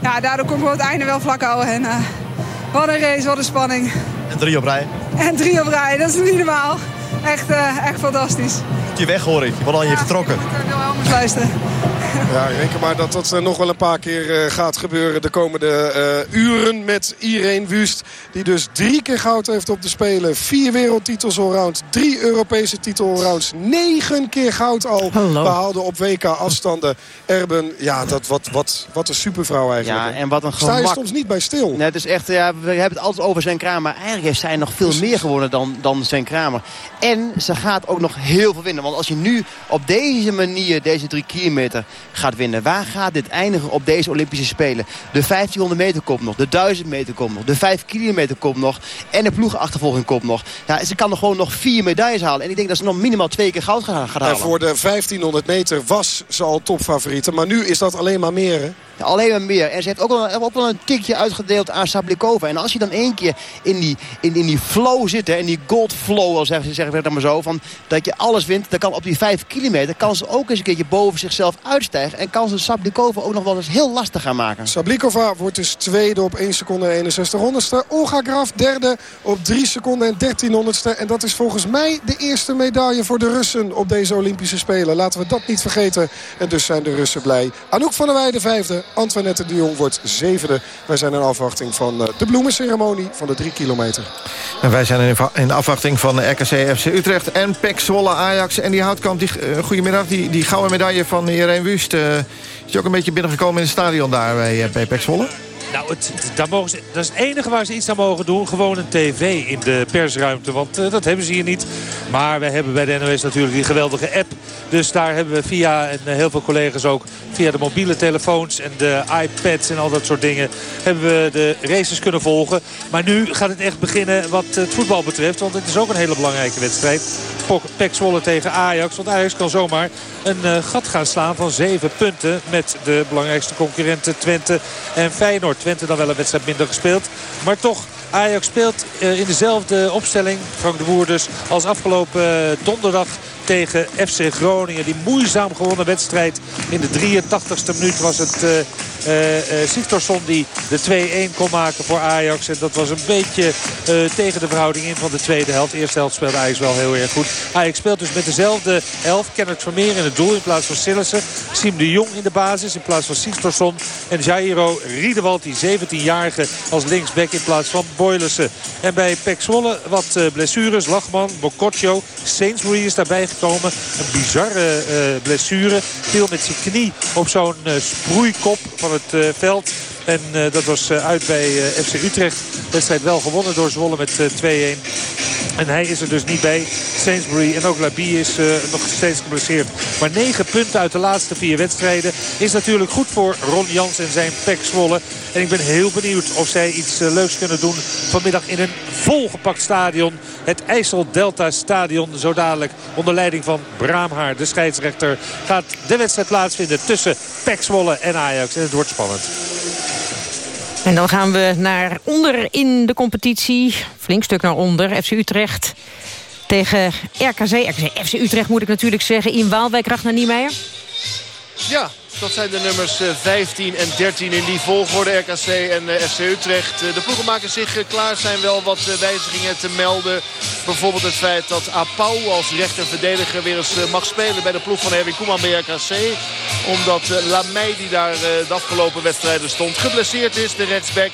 ja, daardoor kon ik wel het einde wel vlak houden. En wat een race, wat een spanning. En drie op rij. En drie op rij, dat is niet normaal. Echt, echt fantastisch. Je weg hoor ik, je wordt al je getrokken. Ik wil wel anders luisteren. (laughs) Ja, ik reken maar dat dat nog wel een paar keer gaat gebeuren de komende uh, uren met Irene Wust. Die dus drie keer goud heeft op de Spelen. Vier wereldtitels allround. Drie Europese titel allrounds. Negen keer goud al Hallo. behouden op WK afstanden. Erben, ja, dat, wat, wat, wat een supervrouw eigenlijk. Ja, en wat een Sta gemak. je soms niet bij stil. Nee, het is echt, ja, we hebben het altijd over Sven Kramer. Maar eigenlijk heeft zij nog veel meer gewonnen dan, dan Sven Kramer. En ze gaat ook nog heel veel winnen. Want als je nu op deze manier deze drie kilometer gaat winnen. Waar gaat dit eindigen op deze Olympische Spelen? De 1500 meter komt nog. De 1000 meter komt nog. De 5 kilometer komt nog. En de ploegenachtervolging komt nog. Ja, ze kan nog gewoon nog vier medailles halen. En ik denk dat ze nog minimaal twee keer goud gaat, gaat halen. En voor de 1500 meter was ze al topfavoriete. Maar nu is dat alleen maar meer, hè? Ja, alleen maar meer. En ze heeft ook wel, ook wel een tikje uitgedeeld aan Sablikova. En als je dan één keer in die, in, in die flow zit, hè, in die gold flow, al zeggen zeg ik het maar zo, van dat je alles wint, dan kan op die 5 kilometer kan ze ook eens een keertje boven zichzelf uitstijgen. En kan ze Sablikova ook nog wel eens heel lastig gaan maken. Sablikova wordt dus tweede op 1 seconde en 61 honderdste. Olga Graf derde op 3 seconden en 13 honderdste. En dat is volgens mij de eerste medaille voor de Russen op deze Olympische Spelen. Laten we dat niet vergeten. En dus zijn de Russen blij. Anouk van der Weijden vijfde. Antoinette de Jong wordt zevende. Wij zijn in afwachting van de bloemenceremonie van de 3 kilometer. En wij zijn in afwachting van RKC FC Utrecht en PEC Zwolle Ajax. En die houtkamp, die, uh, goedemiddag, die, die gouden medaille van Irene Wust... Is je ook een beetje binnengekomen in het stadion daar bij, bij Zwolle? Nou, daar mogen ze, dat is het enige waar ze iets aan mogen doen. Gewoon een tv in de persruimte. Want uh, dat hebben ze hier niet. Maar wij hebben bij de NOS natuurlijk die geweldige app. Dus daar hebben we via, en heel veel collega's ook... via de mobiele telefoons en de iPads en al dat soort dingen... hebben we de races kunnen volgen. Maar nu gaat het echt beginnen wat het voetbal betreft. Want het is ook een hele belangrijke wedstrijd. Pek Zwolle tegen Ajax. Want Ajax kan zomaar een gat gaan slaan van zeven punten... met de belangrijkste concurrenten Twente en Feyenoord. Twente dan wel een wedstrijd minder gespeeld. Maar toch, Ajax speelt uh, in dezelfde opstelling, Frank de Boer dus, als afgelopen uh, donderdag tegen FC Groningen. Die moeizaam gewonnen wedstrijd. In de 83ste minuut was het uh, Sigtorsson die de 2-1 kon maken voor Ajax. En dat was een beetje tegen de verhouding in van de tweede helft. De eerste helft speelde Ajax wel heel erg goed. Ajax speelt dus met dezelfde elf. Kenneth Vermeer in het doel in plaats van Sillissen. Siem de Jong in de basis in plaats van Sigtorsson. En Jairo Riedewald, die 17-jarige als linksback in plaats van Boylissen. En bij Pek Zwolle wat blessures. Lachman, Bococcio, Sainsbury is daarbij gekomen. Een bizarre blessure. Viel met zijn knie op zo'n sproeikop van het uh, veld. En uh, dat was uh, uit bij uh, FC Utrecht. Wedstrijd wel gewonnen door Zwolle met 2-1. En hij is er dus niet bij. Sainsbury en ook Labi is nog steeds geblesseerd. Maar 9 punten uit de laatste vier wedstrijden is natuurlijk goed voor Ron Jans en zijn Pek Zwolle. En ik ben heel benieuwd of zij iets leuks kunnen doen vanmiddag in een volgepakt stadion. Het IJssel Delta Stadion. Zo dadelijk onder leiding van Braamhaar, de scheidsrechter, gaat de wedstrijd plaatsvinden tussen Pek Zwolle en Ajax. En het wordt spannend. En dan gaan we naar onder in de competitie. Flink stuk naar onder. FC Utrecht tegen RKC. RKC FC Utrecht moet ik natuurlijk zeggen. In Waalwijk, Ragnar Niemeyer. Ja, dat zijn de nummers 15 eh, en 13 in die volgorde. RKC en eh, FC Utrecht. Eh, de ploegen maken zich klaar. zijn wel wat wijzigingen te melden. Bijvoorbeeld het feit dat Apau als rechterverdediger weer eens mag spelen bij de ploeg van Erwin Koeman bij RKC. Omdat Lamey die daar de afgelopen wedstrijden stond geblesseerd is. De rechtsback.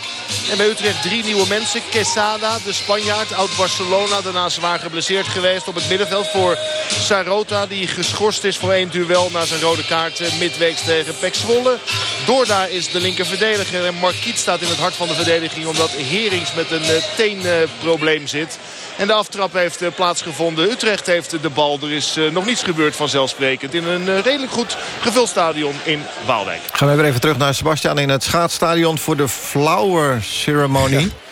En bij Utrecht drie nieuwe mensen. Quesada, de Spanjaard, oud-Barcelona. Daarna zwaar geblesseerd geweest op het middenveld voor Sarota. Die geschorst is voor één duel na zijn rode kaart midweeks tegen Pek Zwolle. Doorda is de linker verdediger. En Marquiet staat in het hart van de verdediging omdat Herings met een uh, teenprobleem zit. En de aftrap heeft uh, plaatsgevonden. Utrecht heeft de bal. Er is uh, nog niets gebeurd vanzelfsprekend. In een redelijk goed gevuld stadion in Waalwijk. Gaan we weer even terug naar Sebastian in het schaatsstadion voor de flower ceremony. Ja.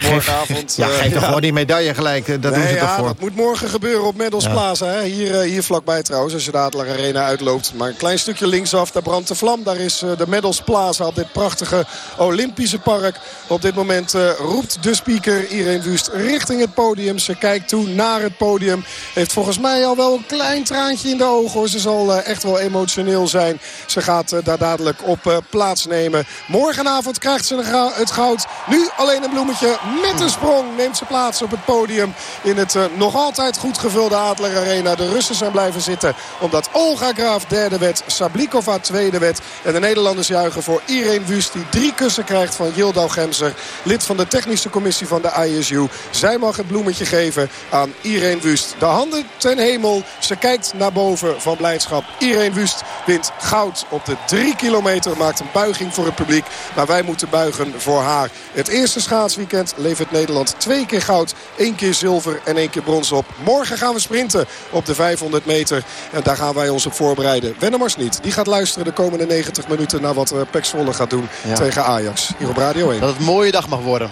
Morgenavond. Ja, geef toch gewoon die medaille gelijk. Dat nee, doen ze ja, toch voor. dat moet morgen gebeuren op Medals. Plaza. Hè? Hier, hier vlakbij trouwens, als je de Adler Arena uitloopt. Maar een klein stukje linksaf, daar brandt de vlam. Daar is de Medals Plaza op dit prachtige Olympische park. Op dit moment roept de speaker Irene Wust richting het podium. Ze kijkt toe naar het podium. Heeft volgens mij al wel een klein traantje in de ogen. Ze zal echt wel emotioneel zijn. Ze gaat daar dadelijk op plaatsnemen. Morgenavond krijgt ze het goud. Nu alleen een bloemetje met een sprong neemt ze plaats op het podium. In het uh, nog altijd goed gevulde Adler Arena. De Russen zijn blijven zitten. Omdat Olga Graaf derde werd. Sablikova tweede werd. En de Nederlanders juichen voor Irene Wust. Die drie kussen krijgt van Yildo Gemser. Lid van de technische commissie van de ISU. Zij mag het bloemetje geven aan Irene Wust. De handen ten hemel. Ze kijkt naar boven van blijdschap. Irene Wust wint goud op de drie kilometer. Maakt een buiging voor het publiek. Maar wij moeten buigen voor haar. Het eerste schaatsweekend levert Nederland twee keer goud, één keer zilver en één keer brons op. Morgen gaan we sprinten op de 500 meter. En daar gaan wij ons op voorbereiden. Wennemars niet. Die gaat luisteren de komende 90 minuten naar wat Pek Zwolle gaat doen ja. tegen Ajax. Hier op Radio 1. Dat het een mooie dag mag worden.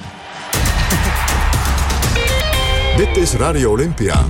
(laughs) Dit is Radio Olympia.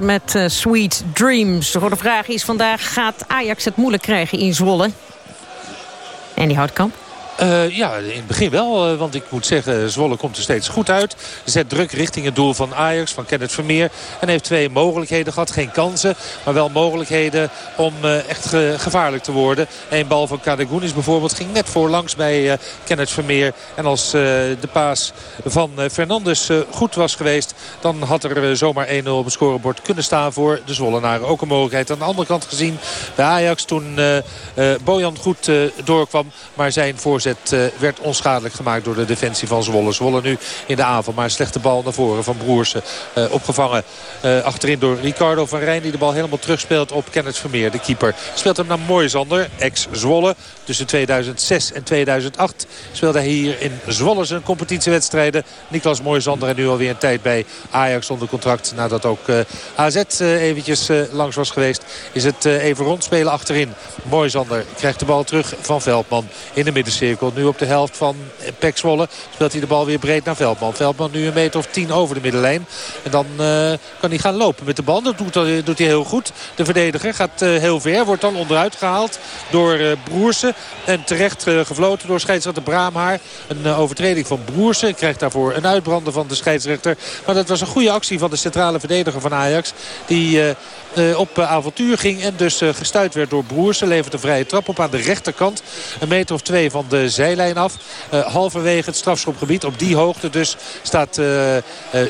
Met uh, Sweet Dreams. De vraag is vandaag, gaat Ajax het moeilijk krijgen in Zwolle? En die Houtkamp? Uh, ja, in het begin wel. Uh, want ik moet zeggen, Zwolle komt er steeds goed uit. Zet druk richting het doel van Ajax, van Kenneth Vermeer. En heeft twee mogelijkheden gehad. Geen kansen, maar wel mogelijkheden om uh, echt ge gevaarlijk te worden. Eén bal van Kadegounis bijvoorbeeld ging net voorlangs bij Kenneth Vermeer. En als de paas van Fernandes goed was geweest... dan had er zomaar 1-0 op het scorebord kunnen staan voor de Zwollenaren. Ook een mogelijkheid aan de andere kant gezien bij Ajax. Toen Bojan goed doorkwam, maar zijn voorzet uh, werd onschadelijk gemaakt door de defensie van Zwolle. Zwolle nu in de aanval, maar een slechte bal naar voren van Broersen. Uh, opgevangen uh, achterin door Ricardo van Rijn die de bal helemaal terugspeelt op Kenneth Vermeer, de keeper. Speelt hem naar Moisander, ex-Zwolle. Tussen 2006 en 2008 speelde hij hier in Zwolle zijn competitiewedstrijden. Niklas Moisander en nu alweer een tijd bij Ajax onder contract. Nadat ook AZ eventjes langs was geweest. Is het even rondspelen achterin. Moisander krijgt de bal terug van Veldman in de middencirkel. Nu op de helft van Pek Zwolle speelt hij de bal weer breed naar Veldman. Veldman nu een meter of tien over de middenlijn. En dan uh, kan hij gaan lopen met de bal. Dat doet, doet hij heel goed. De verdediger gaat uh, heel ver. Wordt dan onderuit gehaald door uh, Broersen. En terecht gefloten door scheidsrechter Braamhaar. Een overtreding van Broersen. Krijgt daarvoor een uitbrander van de scheidsrechter. Maar dat was een goede actie van de centrale verdediger van Ajax. Die op avontuur ging. En dus uh, gestuurd werd door Broersen. Levert een vrije trap op aan de rechterkant. Een meter of twee van de zijlijn af. halverwege het strafschopgebied. Op die hoogte dus staat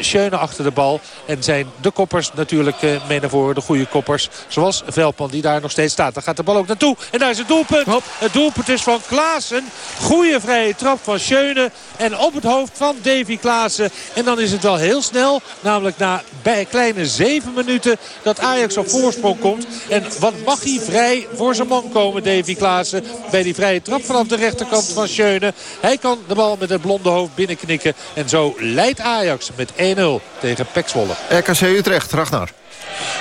Schöne achter de bal. En zijn de koppers natuurlijk mee naar voren. De goede koppers. Zoals Veldman die daar nog steeds staat. Daar gaat de bal ook naartoe. En daar is het doelpunt. Hop. Het doelpunt is van Klaassen. Goede vrije trap van Schöne. En op het hoofd van Davy Klaassen. En dan is het wel heel snel. Namelijk na bij kleine zeven minuten dat Ajax op voorsprong komt. En wat mag hij vrij voor zijn man komen, Davy Klaassen. Bij die vrije trap vanaf de rechterkant van Schöne. Hij kan de bal met het blonde hoofd binnenknikken. En zo leidt Ajax met 1-0 tegen Pek Zwolle. RKC Utrecht, Ragnar.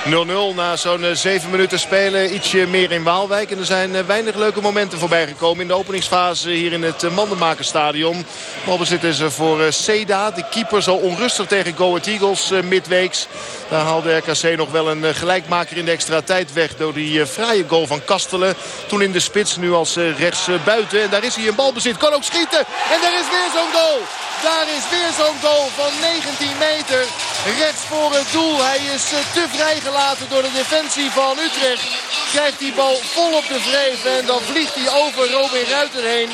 0-0 na zo'n 7 eh, minuten spelen. Ietsje meer in Waalwijk. En er zijn eh, weinig leuke momenten voorbij gekomen in de openingsfase hier in het eh, Mandenmakerstadion. Balbezit is er voor Seda. De keeper zo onrustig tegen Go Eagles midweeks. Daar haalde RKC nog wel een gelijkmaker in de extra tijd weg. Door die fraaie goal van Kastelen. Toen in de spits, nu als rechts buiten. En daar is hij een balbezit. Kan ook schieten. En daar is weer zo'n goal. Daar is weer zo'n goal van 19 meter. Rechts voor het doel. Hij is te vrijgelaten door de defensie van Utrecht. Krijgt die bal vol op de vreef en dan vliegt hij over Robin Ruiter heen.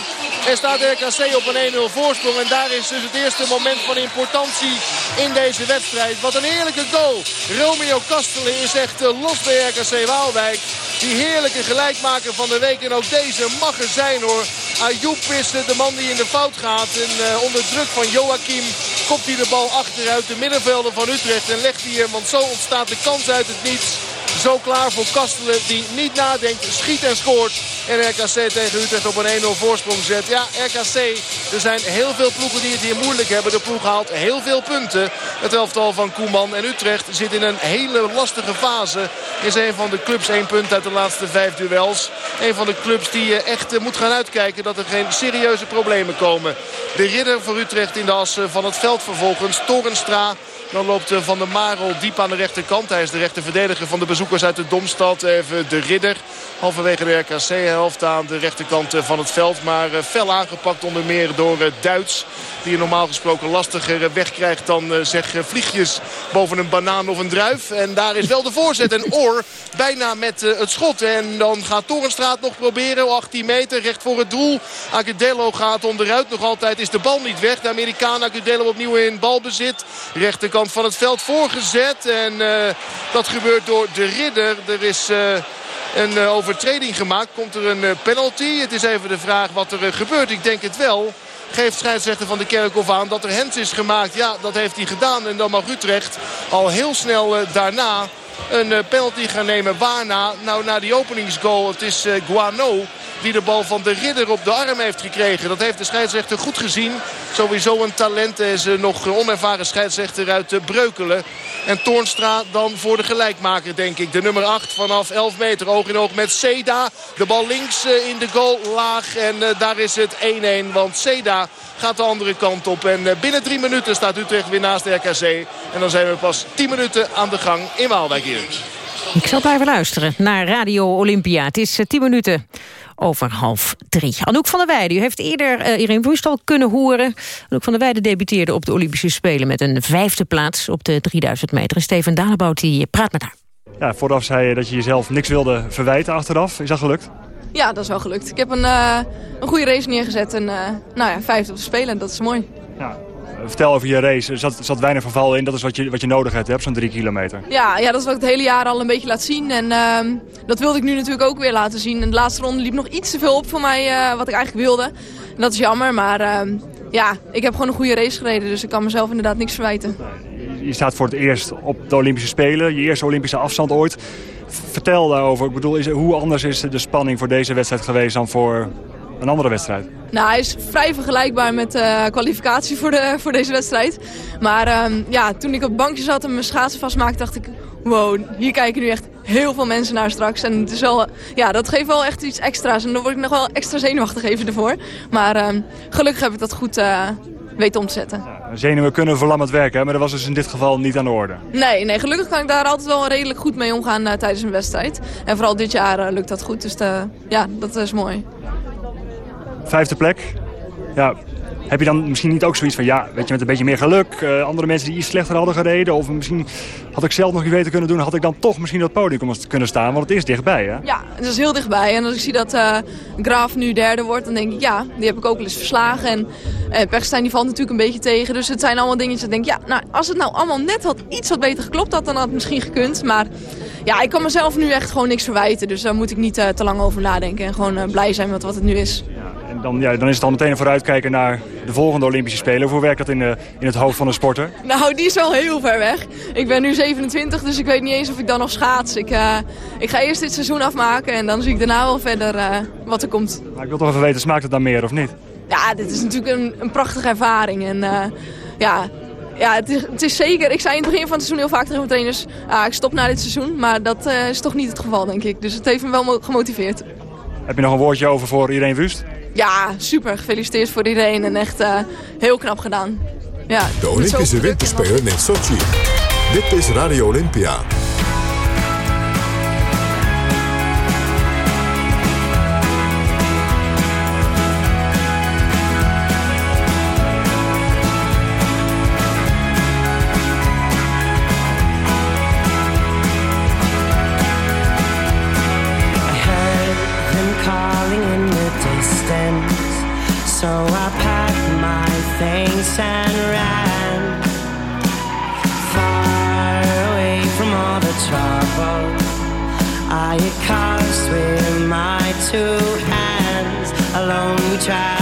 En staat RKC op een 1-0 voorsprong. En daar is dus het eerste moment van importantie in deze wedstrijd. Wat een heerlijke goal. Romeo Kastelen is echt eh, los bij RKC Waalwijk. Die heerlijke gelijkmaker van de week. En ook deze mag er zijn hoor. Ayoub is de man die in de fout gaat. En uh, onder druk van Joachim kopt hij de bal achteruit de middenvelden van Utrecht. En legt hij hem, want zo ontstaat de kans uit het niets. Zo klaar voor Kastelen die niet nadenkt, schiet en scoort. En RKC tegen Utrecht op een 1-0 voorsprong zet. Ja, RKC, er zijn heel veel ploegen die het hier moeilijk hebben. De ploeg haalt heel veel punten. Het elftal van Koeman en Utrecht zit in een hele lastige fase. Is een van de clubs één punt uit de laatste vijf duels. Een van de clubs die echt moet gaan uitkijken dat er geen serieuze problemen komen. De ridder voor Utrecht in de as van het veld vervolgens. Torenstra dan loopt eh, Van der Marel diep aan de rechterkant. Hij is de rechterverdediger van de bezoekers uit de Domstad. Even de ridder. Halverwege de RKC-helft aan de rechterkant eh, van het veld. Maar eh, fel aangepakt onder meer door Duits. Die je normaal gesproken lastiger wegkrijgt dan zeg vliegjes boven een banaan of een druif. En daar is wel de voorzet. En Oor bijna met het schot. En dan gaat Torenstraat nog proberen. 18 meter recht voor het doel. Agudelo gaat onderuit. Nog altijd is de bal niet weg. De Amerikaan Agudelo opnieuw in balbezit. Rechterkant van het veld voorgezet. En uh, dat gebeurt door de ridder. Er is... Uh, een uh, overtreding gemaakt. Komt er een penalty? Het is even de vraag wat er gebeurt. Ik denk het wel. Geeft scheidsrechter van de Kerkhof aan dat er hens is gemaakt. Ja, dat heeft hij gedaan. En dan mag Utrecht al heel snel daarna een penalty gaan nemen. Waarna? Nou, na die openingsgoal. Het is Guano die de bal van de ridder op de arm heeft gekregen. Dat heeft de scheidsrechter goed gezien. sowieso een talent. is nog onervaren scheidsrechter uit Breukelen. En Toornstra dan voor de gelijkmaker, denk ik. De nummer 8 vanaf 11 meter. Oog in oog met Seda. De bal links in de goal laag. En daar is het 1-1. Want Seda gaat de andere kant op. En binnen drie minuten staat Utrecht weer naast de RKC. En dan zijn we pas 10 minuten aan de gang in Waalwijk hier. Ik zal blijven luisteren naar Radio Olympia. Het is 10 minuten over half drie. Anouk van der Weijden, u heeft eerder uh, Irene Wust al kunnen horen. Anouk van der Weijden debuteerde op de Olympische Spelen... met een vijfde plaats op de 3000 meter. En Steven Dalebout die praat met haar. Ja, vooraf zei je dat je jezelf niks wilde verwijten achteraf. Is dat gelukt? Ja, dat is wel gelukt. Ik heb een, uh, een goede race neergezet en uh, nou ja, vijfde op de Spelen. Dat is mooi. Vertel over je race. Er zat, zat weinig verval in. Dat is wat je, wat je nodig hebt, hebt zo'n drie kilometer. Ja, ja, dat is wat ik het hele jaar al een beetje laat zien. En uh, dat wilde ik nu natuurlijk ook weer laten zien. En de laatste ronde liep nog iets te veel op voor mij, uh, wat ik eigenlijk wilde. En dat is jammer, maar uh, ja, ik heb gewoon een goede race gereden. Dus ik kan mezelf inderdaad niks verwijten. Je staat voor het eerst op de Olympische Spelen. Je eerste Olympische afstand ooit. Vertel daarover. Ik bedoel, is, hoe anders is de spanning voor deze wedstrijd geweest dan voor een andere wedstrijd? Nou, hij is vrij vergelijkbaar met de uh, kwalificatie voor, de, voor deze wedstrijd. Maar um, ja, toen ik op het bankje zat en mijn schaatsen vastmaakte, dacht ik... Wow, hier kijken nu echt heel veel mensen naar straks. En het is wel, ja, dat geeft wel echt iets extra's. En dan word ik nog wel extra zenuwachtig even ervoor. Maar um, gelukkig heb ik dat goed uh, weten om te zetten. Ja, zenuwen kunnen verlammend werken, maar dat was dus in dit geval niet aan de orde. Nee, nee gelukkig kan ik daar altijd wel redelijk goed mee omgaan uh, tijdens een wedstrijd. En vooral dit jaar lukt dat goed, dus de, ja, dat is mooi. Vijfde plek. Ja, heb je dan misschien niet ook zoiets van, ja, weet je, met een beetje meer geluk. Uh, andere mensen die iets slechter hadden gereden. Of misschien had ik zelf nog iets beter kunnen doen. Had ik dan toch misschien het podium kunnen staan. Want het is dichtbij, hè? Ja, het is heel dichtbij. En als ik zie dat uh, Graaf nu derde wordt, dan denk ik, ja, die heb ik ook wel eens verslagen. En uh, Pechstein die valt natuurlijk een beetje tegen. Dus het zijn allemaal dingetjes dat ik denk, ja, nou, als het nou allemaal net wat iets wat beter geklopt had, dan had het misschien gekund. Maar ja, ik kan mezelf nu echt gewoon niks verwijten. Dus daar moet ik niet te lang over nadenken. En gewoon blij zijn met wat het nu is. Ja, dan, ja, dan is het al meteen vooruitkijken naar de volgende Olympische Spelen. Hoe werkt dat in, de, in het hoofd van een sporter? Nou, die is wel heel ver weg. Ik ben nu 27, dus ik weet niet eens of ik dan nog schaats. Ik, uh, ik ga eerst dit seizoen afmaken en dan zie ik daarna wel verder uh, wat er komt. Maar ik wil toch even weten, smaakt het dan meer of niet? Ja, dit is natuurlijk een, een prachtige ervaring. En uh, ja, ja het, is, het is zeker... Ik zei in het begin van het seizoen heel vaak tegen mijn trainers... Ah, ik stop na dit seizoen, maar dat is toch niet het geval, denk ik. Dus het heeft me wel gemotiveerd. Heb je nog een woordje over voor Irene Wust? Ja, super. Gefeliciteerd voor iedereen en echt uh, heel knap gedaan. Ja, de Olympische Winterspelen in Sochi. Dit is Radio Olympia. Two hands. Alone we traveled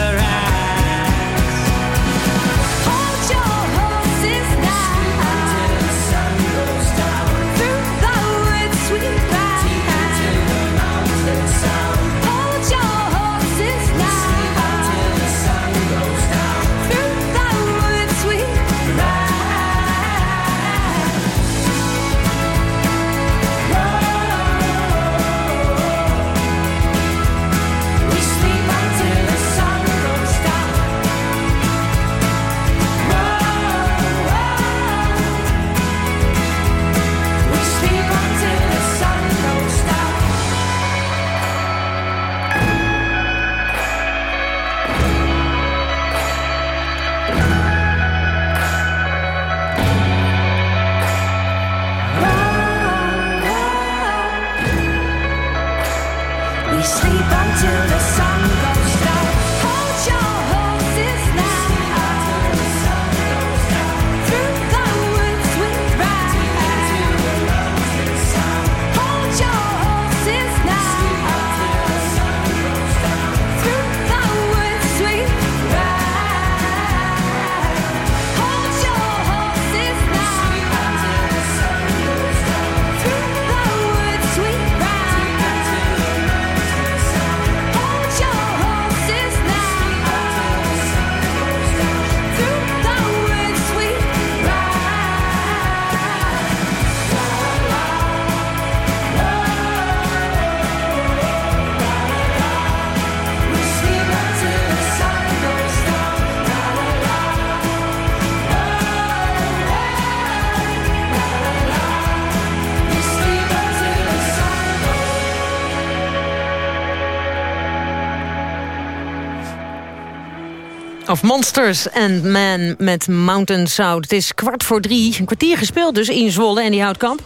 Of Monsters and Man met Mountain Sound. Het is kwart voor drie. Een kwartier gespeeld dus in Zwolle en die Houtkamp.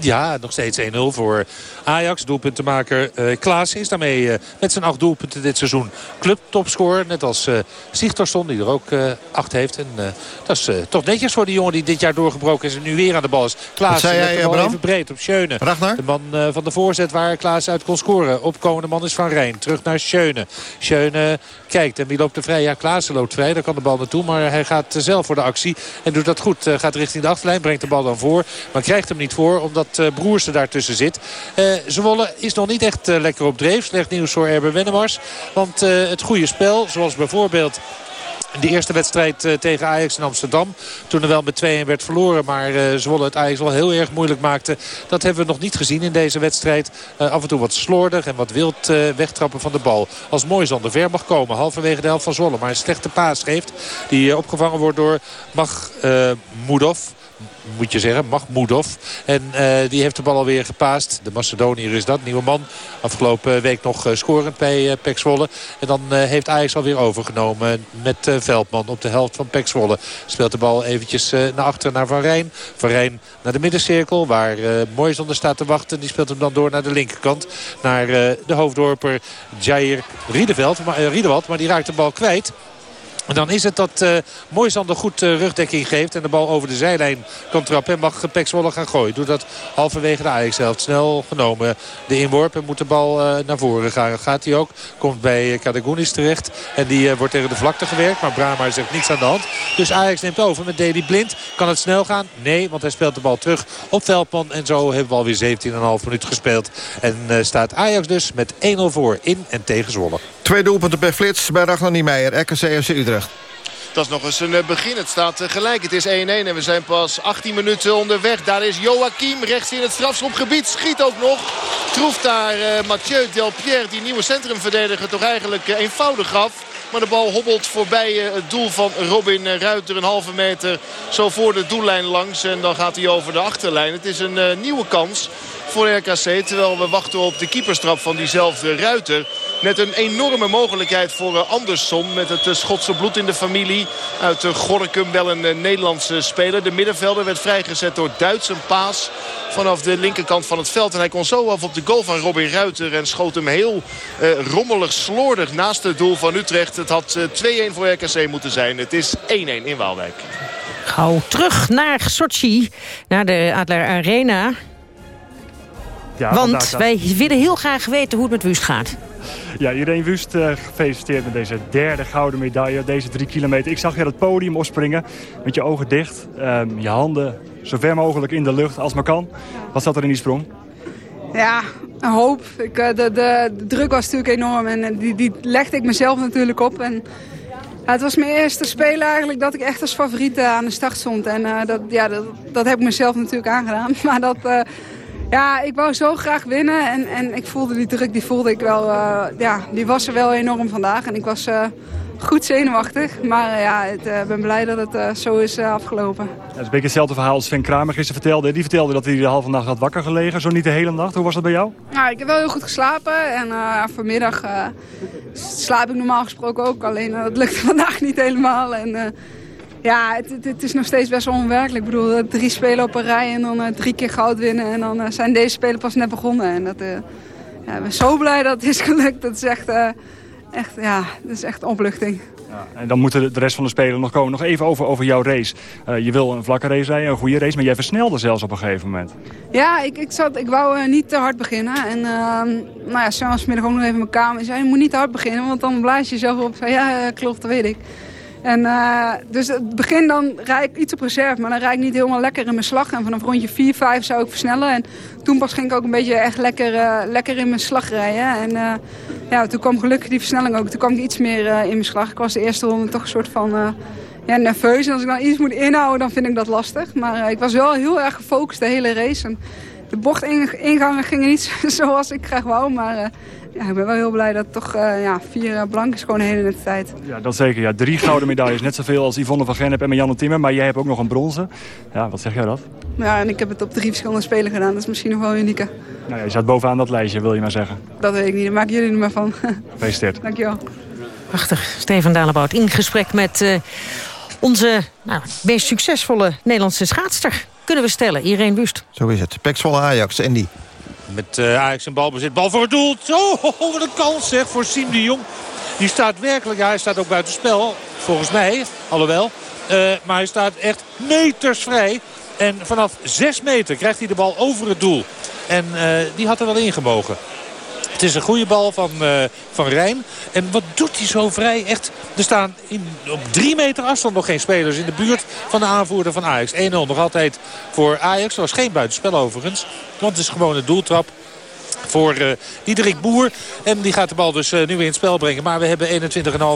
Ja, nog steeds 1-0 voor Ajax. Doelpuntenmaker uh, Klaas is daarmee uh, met zijn acht doelpunten dit seizoen clubtopscorer. Net als uh, Sigtorsson die er ook uh, acht heeft. En dat is toch netjes voor die jongen die dit jaar doorgebroken is en nu weer aan de bal is. Klaas zei jij, de bal even breed op Schöne. Ragnar? De man van de voorzet waar Klaas uit kon scoren. Opkomende man is Van Rijn. Terug naar Schöne. Schöne kijkt en wie loopt er vrij? Ja, Klaas loopt vrij. Daar kan de bal naartoe. Maar hij gaat zelf voor de actie. En doet dat goed. gaat richting de achterlijn. Brengt de bal dan voor. Maar krijgt hem niet voor. Omdat Broers er daartussen zit. Zwolle is nog niet echt lekker op dreef. Slecht nieuws voor Erben Wennemars. Want het goede spel, zoals bijvoorbeeld... De eerste wedstrijd uh, tegen Ajax in Amsterdam. Toen er wel met 2-1 werd verloren. Maar uh, Zwolle het Ajax wel heel erg moeilijk maakte. Dat hebben we nog niet gezien in deze wedstrijd. Uh, af en toe wat slordig en wat wild wegtrappen van de bal. Als Moisander ver mag komen. Halverwege de helft van Zwolle. Maar een slechte paas geeft. Die opgevangen wordt door Mag Moedov moet je zeggen, Mahmoudov. En uh, die heeft de bal alweer gepaast. De Macedoniër is dat, nieuwe man. Afgelopen week nog uh, scorend bij uh, Pek Zwolle. En dan heeft Ajax alweer overgenomen met Veldman op de helft van Pek Zwolle. Speelt de bal eventjes naar achter naar Van Rijn. Van Rijn naar de middencirkel waar uh, Moisander staat te wachten. Die speelt hem dan door naar de linkerkant. Naar de hoofddorper Jair Riedeveld, maar, Riedewald. Maar die raakt de bal kwijt. En dan is het dat uh, Moisander goed uh, rugdekking geeft. En de bal over de zijlijn kan trappen. En mag Pek Zwolle gaan gooien. Doet dat halverwege de Ajax-helft. Snel genomen de inworp. En moet de bal uh, naar voren gaan. Gaat hij ook. Komt bij Kadagounis terecht. En die wordt tegen de vlakte gewerkt. Maar Brahma zegt niets aan de hand. Dus Ajax neemt over met Deli Blind. Kan het snel gaan? Nee, want hij speelt de bal terug op Veldman. En zo hebben we alweer 17,5 minuut gespeeld. En staat Ajax dus met 1-0 voor in en tegen Zwolle. Twee doelpunten per flits bij Ragnar Niemeyer. RKC FC Utrecht. Dat is nog eens een begin. Het staat gelijk. Het is 1-1 en we zijn pas 18 minuten onderweg. Daar is Joachim rechts in het strafschopgebied. Schiet ook nog. Troeft daar uh, Mathieu Delpierre, die nieuwe centrumverdediger, toch eigenlijk eenvoudig gaf. Maar de bal hobbelt voorbij het doel van Robin Ruiter. Een halve meter zo voor de doellijn langs. En dan gaat hij over de achterlijn. Het is een nieuwe kans voor RKC. Terwijl we wachten op de keeperstrap van diezelfde Ruiter. Net een enorme mogelijkheid voor uh, Andersson. Met het uh, Schotse bloed in de familie. Uit uh, Gorkum wel een Nederlandse speler. De middenvelder werd vrijgezet door Duits. Een paas vanaf de linkerkant van het veld. En hij kon zo af op de goal van Robin Ruiter. En schoot hem heel rommelig, slordig naast het doel van Utrecht. Het had 2-1 voor RKC moeten zijn. Het is 1-1 in Waalwijk. Gauw terug naar Sochi. Naar de Adler Arena. Ja, Want wij willen heel graag weten hoe het met Wust gaat. Ja, Irene Wust, uh, gefeliciteerd met deze derde gouden medaille. Deze drie kilometer. Ik zag je het podium opspringen met je ogen dicht. Um, je handen zo ver mogelijk in de lucht als maar kan. Wat zat er in die sprong? Ja, een hoop. Ik, de, de, de, druk was natuurlijk enorm en die, die legde ik mezelf natuurlijk op. En, het was mijn eerste spelen eigenlijk dat ik echt als favoriet aan de start stond. En dat, ja, dat, dat heb ik mezelf natuurlijk aangedaan. (laughs) Maar dat... ja, ik wou zo graag winnen en, en ik voelde die druk, die voelde ik wel, uh, ja, die was er wel enorm vandaag. En ik was uh, goed zenuwachtig, maar uh, ja, ik ben blij dat het zo is afgelopen. Ja, dat is een beetje hetzelfde verhaal als Sven Kramer gisteren vertelde. Die vertelde dat hij de halve nacht had wakker gelegen, zo niet de hele nacht. Hoe was dat bij jou? Ja, ik heb wel heel goed geslapen en vanmiddag slaap ik normaal gesproken ook. Alleen dat lukte (laughs) vandaag niet helemaal en... Ja, het, het, het, is nog steeds best wel onwerkelijk. Ik bedoel, drie spelen op een rij en dan uh, drie keer goud winnen. En dan uh, zijn deze spelen pas net begonnen. En dat, uh, ja, ik ben zo blij dat het is gelukt. Dat is echt, eh, echt, ja, dat is echt opluchting. Ja, en dan moeten de rest van de spelers nog komen. Nog even over, over jouw race. Je wil een vlakke race rijden, een goede race, maar jij versnelde zelfs op een gegeven moment. Ja, ik, ik, zat, ik wou niet te hard beginnen. En uh, nou ja, s'avonds middag ook nog even in mijn kamer. Ik zei, je moet niet te hard beginnen, want dan blaas je jezelf op. Zei, ja, klopt, dat weet ik. En uh, dus het begin dan rijd ik iets op reserve, maar dan rijd ik niet helemaal lekker in mijn slag. En vanaf rondje 4, 5 zou ik versnellen. En toen pas ging ik ook een beetje echt lekker, uh, lekker in mijn slag rijden. En uh, ja, toen kwam gelukkig die versnelling ook. Toen kwam ik iets meer in mijn slag. Ik was de eerste ronde toch een soort van ja, nerveus. En als ik dan iets moet inhouden, dan vind ik dat lastig. Maar ik was wel heel erg gefocust de hele race. En de bochtingangen gingen niet (laughs) zoals ik graag wou, maar ja, ik ben wel heel blij dat toch uh, ja, vier uh, blank is gewoon een hele nette tijd. Ja, dat zeker. Ja. Drie gouden medailles, net zoveel als Yvonne van Gennep en Marianne Timmer. Maar jij hebt ook nog een bronzen. Ja, wat zeg jij dat? Ja, en ik heb het op drie verschillende spelen gedaan. Dat is misschien nog wel uniek. Nou, je zat bovenaan dat lijstje, wil je maar zeggen. Dat weet ik niet, daar maken jullie er maar van. (laughs) Gefeliciteerd. Dankjewel. Prachtig. Steven Dalebout in gesprek met uh, onze nou, meest succesvolle Nederlandse schaatster. Kunnen we stellen, Irene Wust. Zo is het. Pek Ajax, Andy. Met uh, Ajax een balbezit. Bal voor het doel. Zo, wat een kans zeg voor Siem de Jong. Die staat werkelijk, ja hij staat ook buiten spel. Volgens mij, alhoewel. Uh, maar hij staat echt meters vrij. En vanaf 6 meter krijgt hij de bal over het doel. En uh, die had er wel ingebogen. Het is een goede bal van, uh, van Rijn. En wat doet hij zo vrij? Echt, er staan in, op drie meter afstand nog geen spelers in de buurt van de aanvoerder van Ajax. 1-0 nog altijd voor Ajax. Er was geen buitenspel overigens. Want het is gewoon een doeltrap voor uh, Diederik Boer. En die gaat de bal dus uh, nu weer in het spel brengen. Maar we hebben 21,5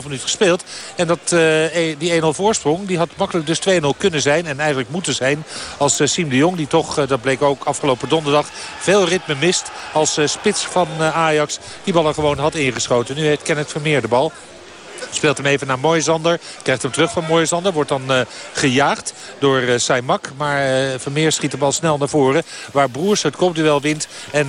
minuut gespeeld. En dat, uh, die 1-0 voorsprong die had makkelijk dus 2-0 kunnen zijn. En eigenlijk moeten zijn als Siem de Jong. Die toch, dat bleek ook afgelopen donderdag, veel ritme mist. Als spits van Ajax die bal er gewoon had ingeschoten. Nu heeft Kenneth Vermeer de bal. Speelt hem even naar Moisander. Krijgt hem terug van Moisander. Wordt dan uh, gejaagd door uh, Saimak. Maar uh, Vermeer schiet de bal snel naar voren. Waar Broers het kopduel wint. En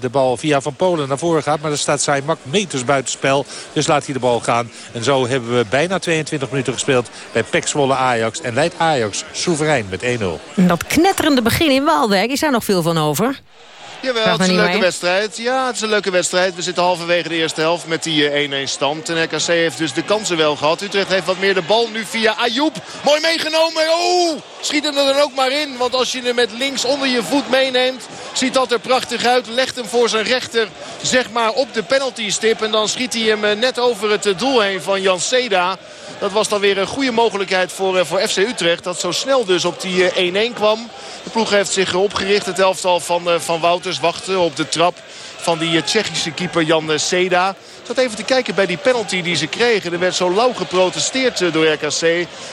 de bal via Van Polen naar voren gaat. Maar dan staat Saimak meters buitenspel. Dus laat hij de bal gaan. En zo hebben we bijna 22 minuten gespeeld bij Pek Zwolle Ajax. En leidt Ajax soeverein met 1-0. Dat knetterende begin in Waalwijk. Is daar nog veel van over? Jawel, het is een leuke wedstrijd. Ja, het is een leuke wedstrijd. We zitten halverwege de eerste helft met die 1-1 stand. En RKC heeft dus de kansen wel gehad. Utrecht heeft wat meer de bal nu via Ayoub. Mooi meegenomen. Oh, schiet hem er dan ook maar in. Want als je hem met links onder je voet meeneemt... ziet dat er prachtig uit. Legt hem voor zijn rechter zeg maar op de penaltystip. En dan schiet hij hem net over het doel heen van Jan Seda. Dat was dan weer een goede mogelijkheid voor, voor FC Utrecht. Dat zo snel dus op die 1-1 kwam. De ploeg heeft zich opgericht. Het elftal van, van Wouters wachten op de trap van die Tsjechische keeper Jan Seda. Zat even te kijken bij die penalty die ze kregen. Er werd zo lauw geprotesteerd door RKC.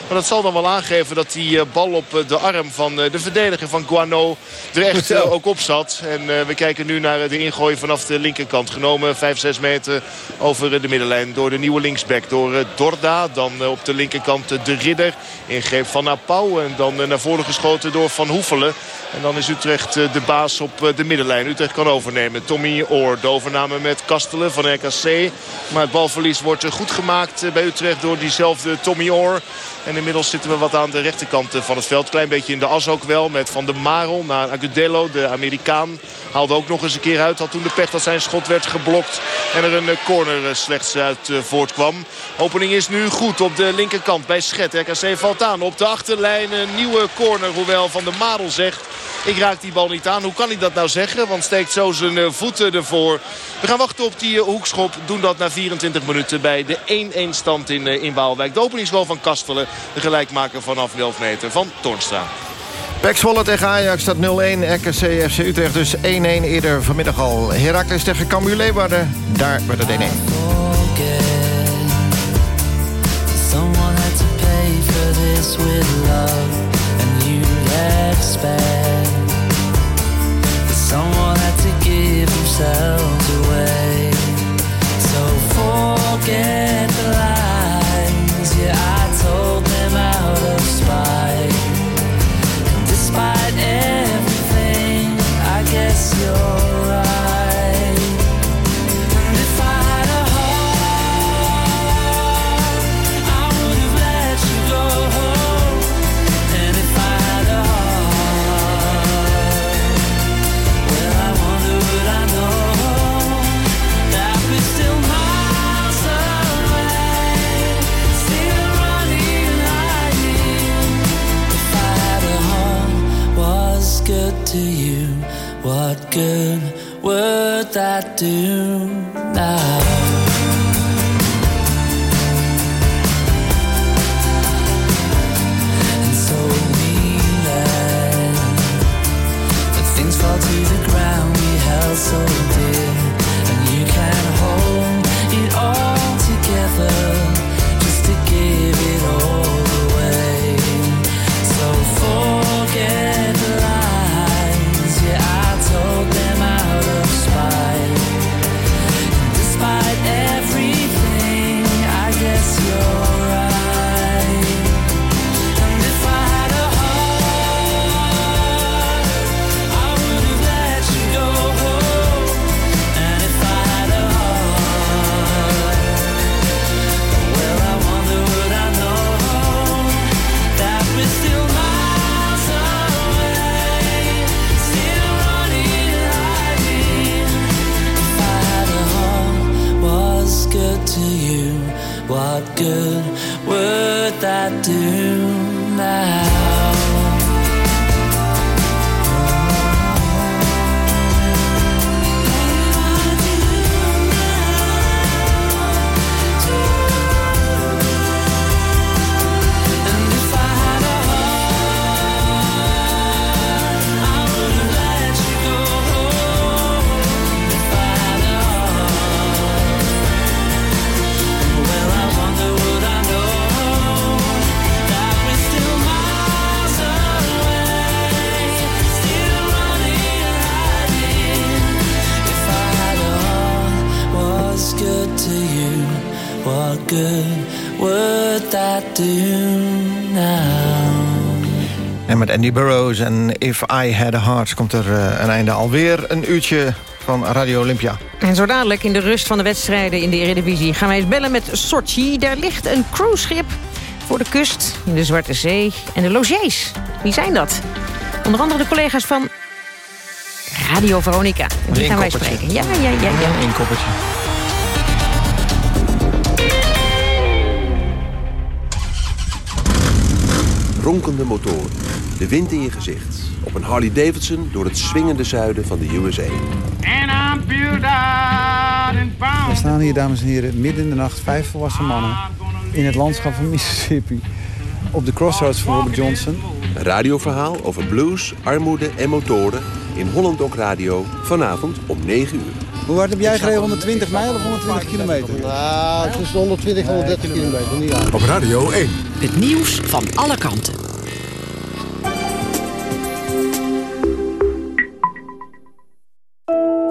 Maar dat zal dan wel aangeven dat die bal op de arm van de verdediger van Guano er echt ook op zat. En we kijken nu naar de ingooi vanaf de linkerkant. Genomen 5, 6 meter over de middenlijn door de nieuwe linksback. Door Dorda. Dan op de linkerkant de Ridder. Ingreep van Napau. En dan naar voren geschoten door Van Hoefelen. En dan is Utrecht de baas op de middenlijn. Utrecht kan overnemen. Tommy Oor. De overname met Kastelen van RKC. Maar het balverlies wordt goed gemaakt bij Utrecht door diezelfde Tommy Oor. En inmiddels zitten we wat aan de rechterkant van het veld. Klein beetje in de as ook wel. Met Van der Marel naar Agudelo, de Amerikaan. Haalde ook nog eens een keer uit. Had toen de pech dat zijn schot werd geblokt. En er een corner slechts uit voortkwam. Opening is nu goed op de linkerkant bij Schet. RKC valt aan op de achterlijn. Een nieuwe corner. Hoewel Van der Marel zegt... Ik raak die bal niet aan. Hoe kan hij dat nou zeggen? Want steekt zo zijn voeten ervoor. We gaan wachten op die hoekschop. Doen dat na 24 minuten bij de 1-1 stand in, in Waalwijk. De openingsgoal van Kastelen. De gelijkmaker vanaf 11 meter van Toornstra. Pek Zwolle tegen Ajax staat 0-1. RKC FC Utrecht dus 1-1 eerder vanmiddag al. Heracles tegen Cambuur Leeuwarden. Daar werd het 1-1. Andy Burroughs en If I Had a Heart... komt er eh, een einde alweer een uurtje van Radio Olympia. En zo dadelijk in de rust van de wedstrijden in de Eredivisie... gaan wij eens bellen met Sochi. Daar ligt een cruiseschip voor de kust in de Zwarte Zee. En de logiers, wie zijn dat? Onder andere de collega's van Radio Veronica. Die gaan wij spreken. Ja, ja, ja, ja. Eén koppertje. Ronkende motoren, de wind in je gezicht. Op een Harley Davidson door het swingende zuiden van de USA. We staan hier, dames en heren, midden in de nacht, vijf volwassen mannen... in het landschap van Mississippi, op de crossroads van Robert Johnson. Een radioverhaal over blues, armoede en motoren in Holland Doc Radio vanavond om 9 uur. Hoe hard heb jij gereden? 120 mijl of 120 kilometer? Nou, tussen 120 en 130 kilometer, niet aan. Op Radio 1. Het nieuws van alle kanten.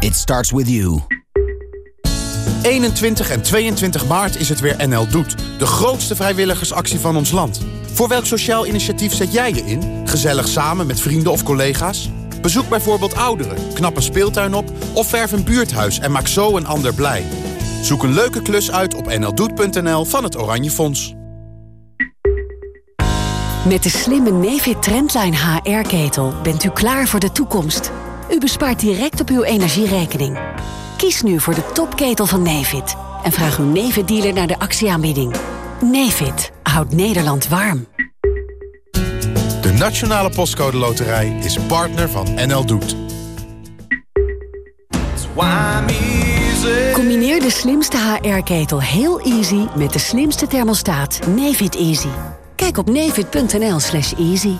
it starts with you. 21 en 22 maart is het weer NL Doet. De grootste vrijwilligersactie van ons land. Voor welk sociaal initiatief zet jij je in? Gezellig samen met vrienden of collega's? Bezoek bijvoorbeeld ouderen, knap een speeltuin op... of verf een buurthuis en maak zo een ander blij. Zoek een leuke klus uit op nldoet.nl van het Oranje Fonds. Met de slimme Nefit Trendline HR-ketel bent u klaar voor de toekomst. U bespaart direct op uw energierekening. Kies nu voor de topketel van Nefit. En vraag uw Nefit-dealer naar de actieaanbieding. Nefit houdt Nederland warm. De Nationale Postcode Loterij is partner van NL Doet. Combineer de slimste HR-ketel heel easy met de slimste thermostaat Nefit Easy. Kijk op nefit.nl slash easy.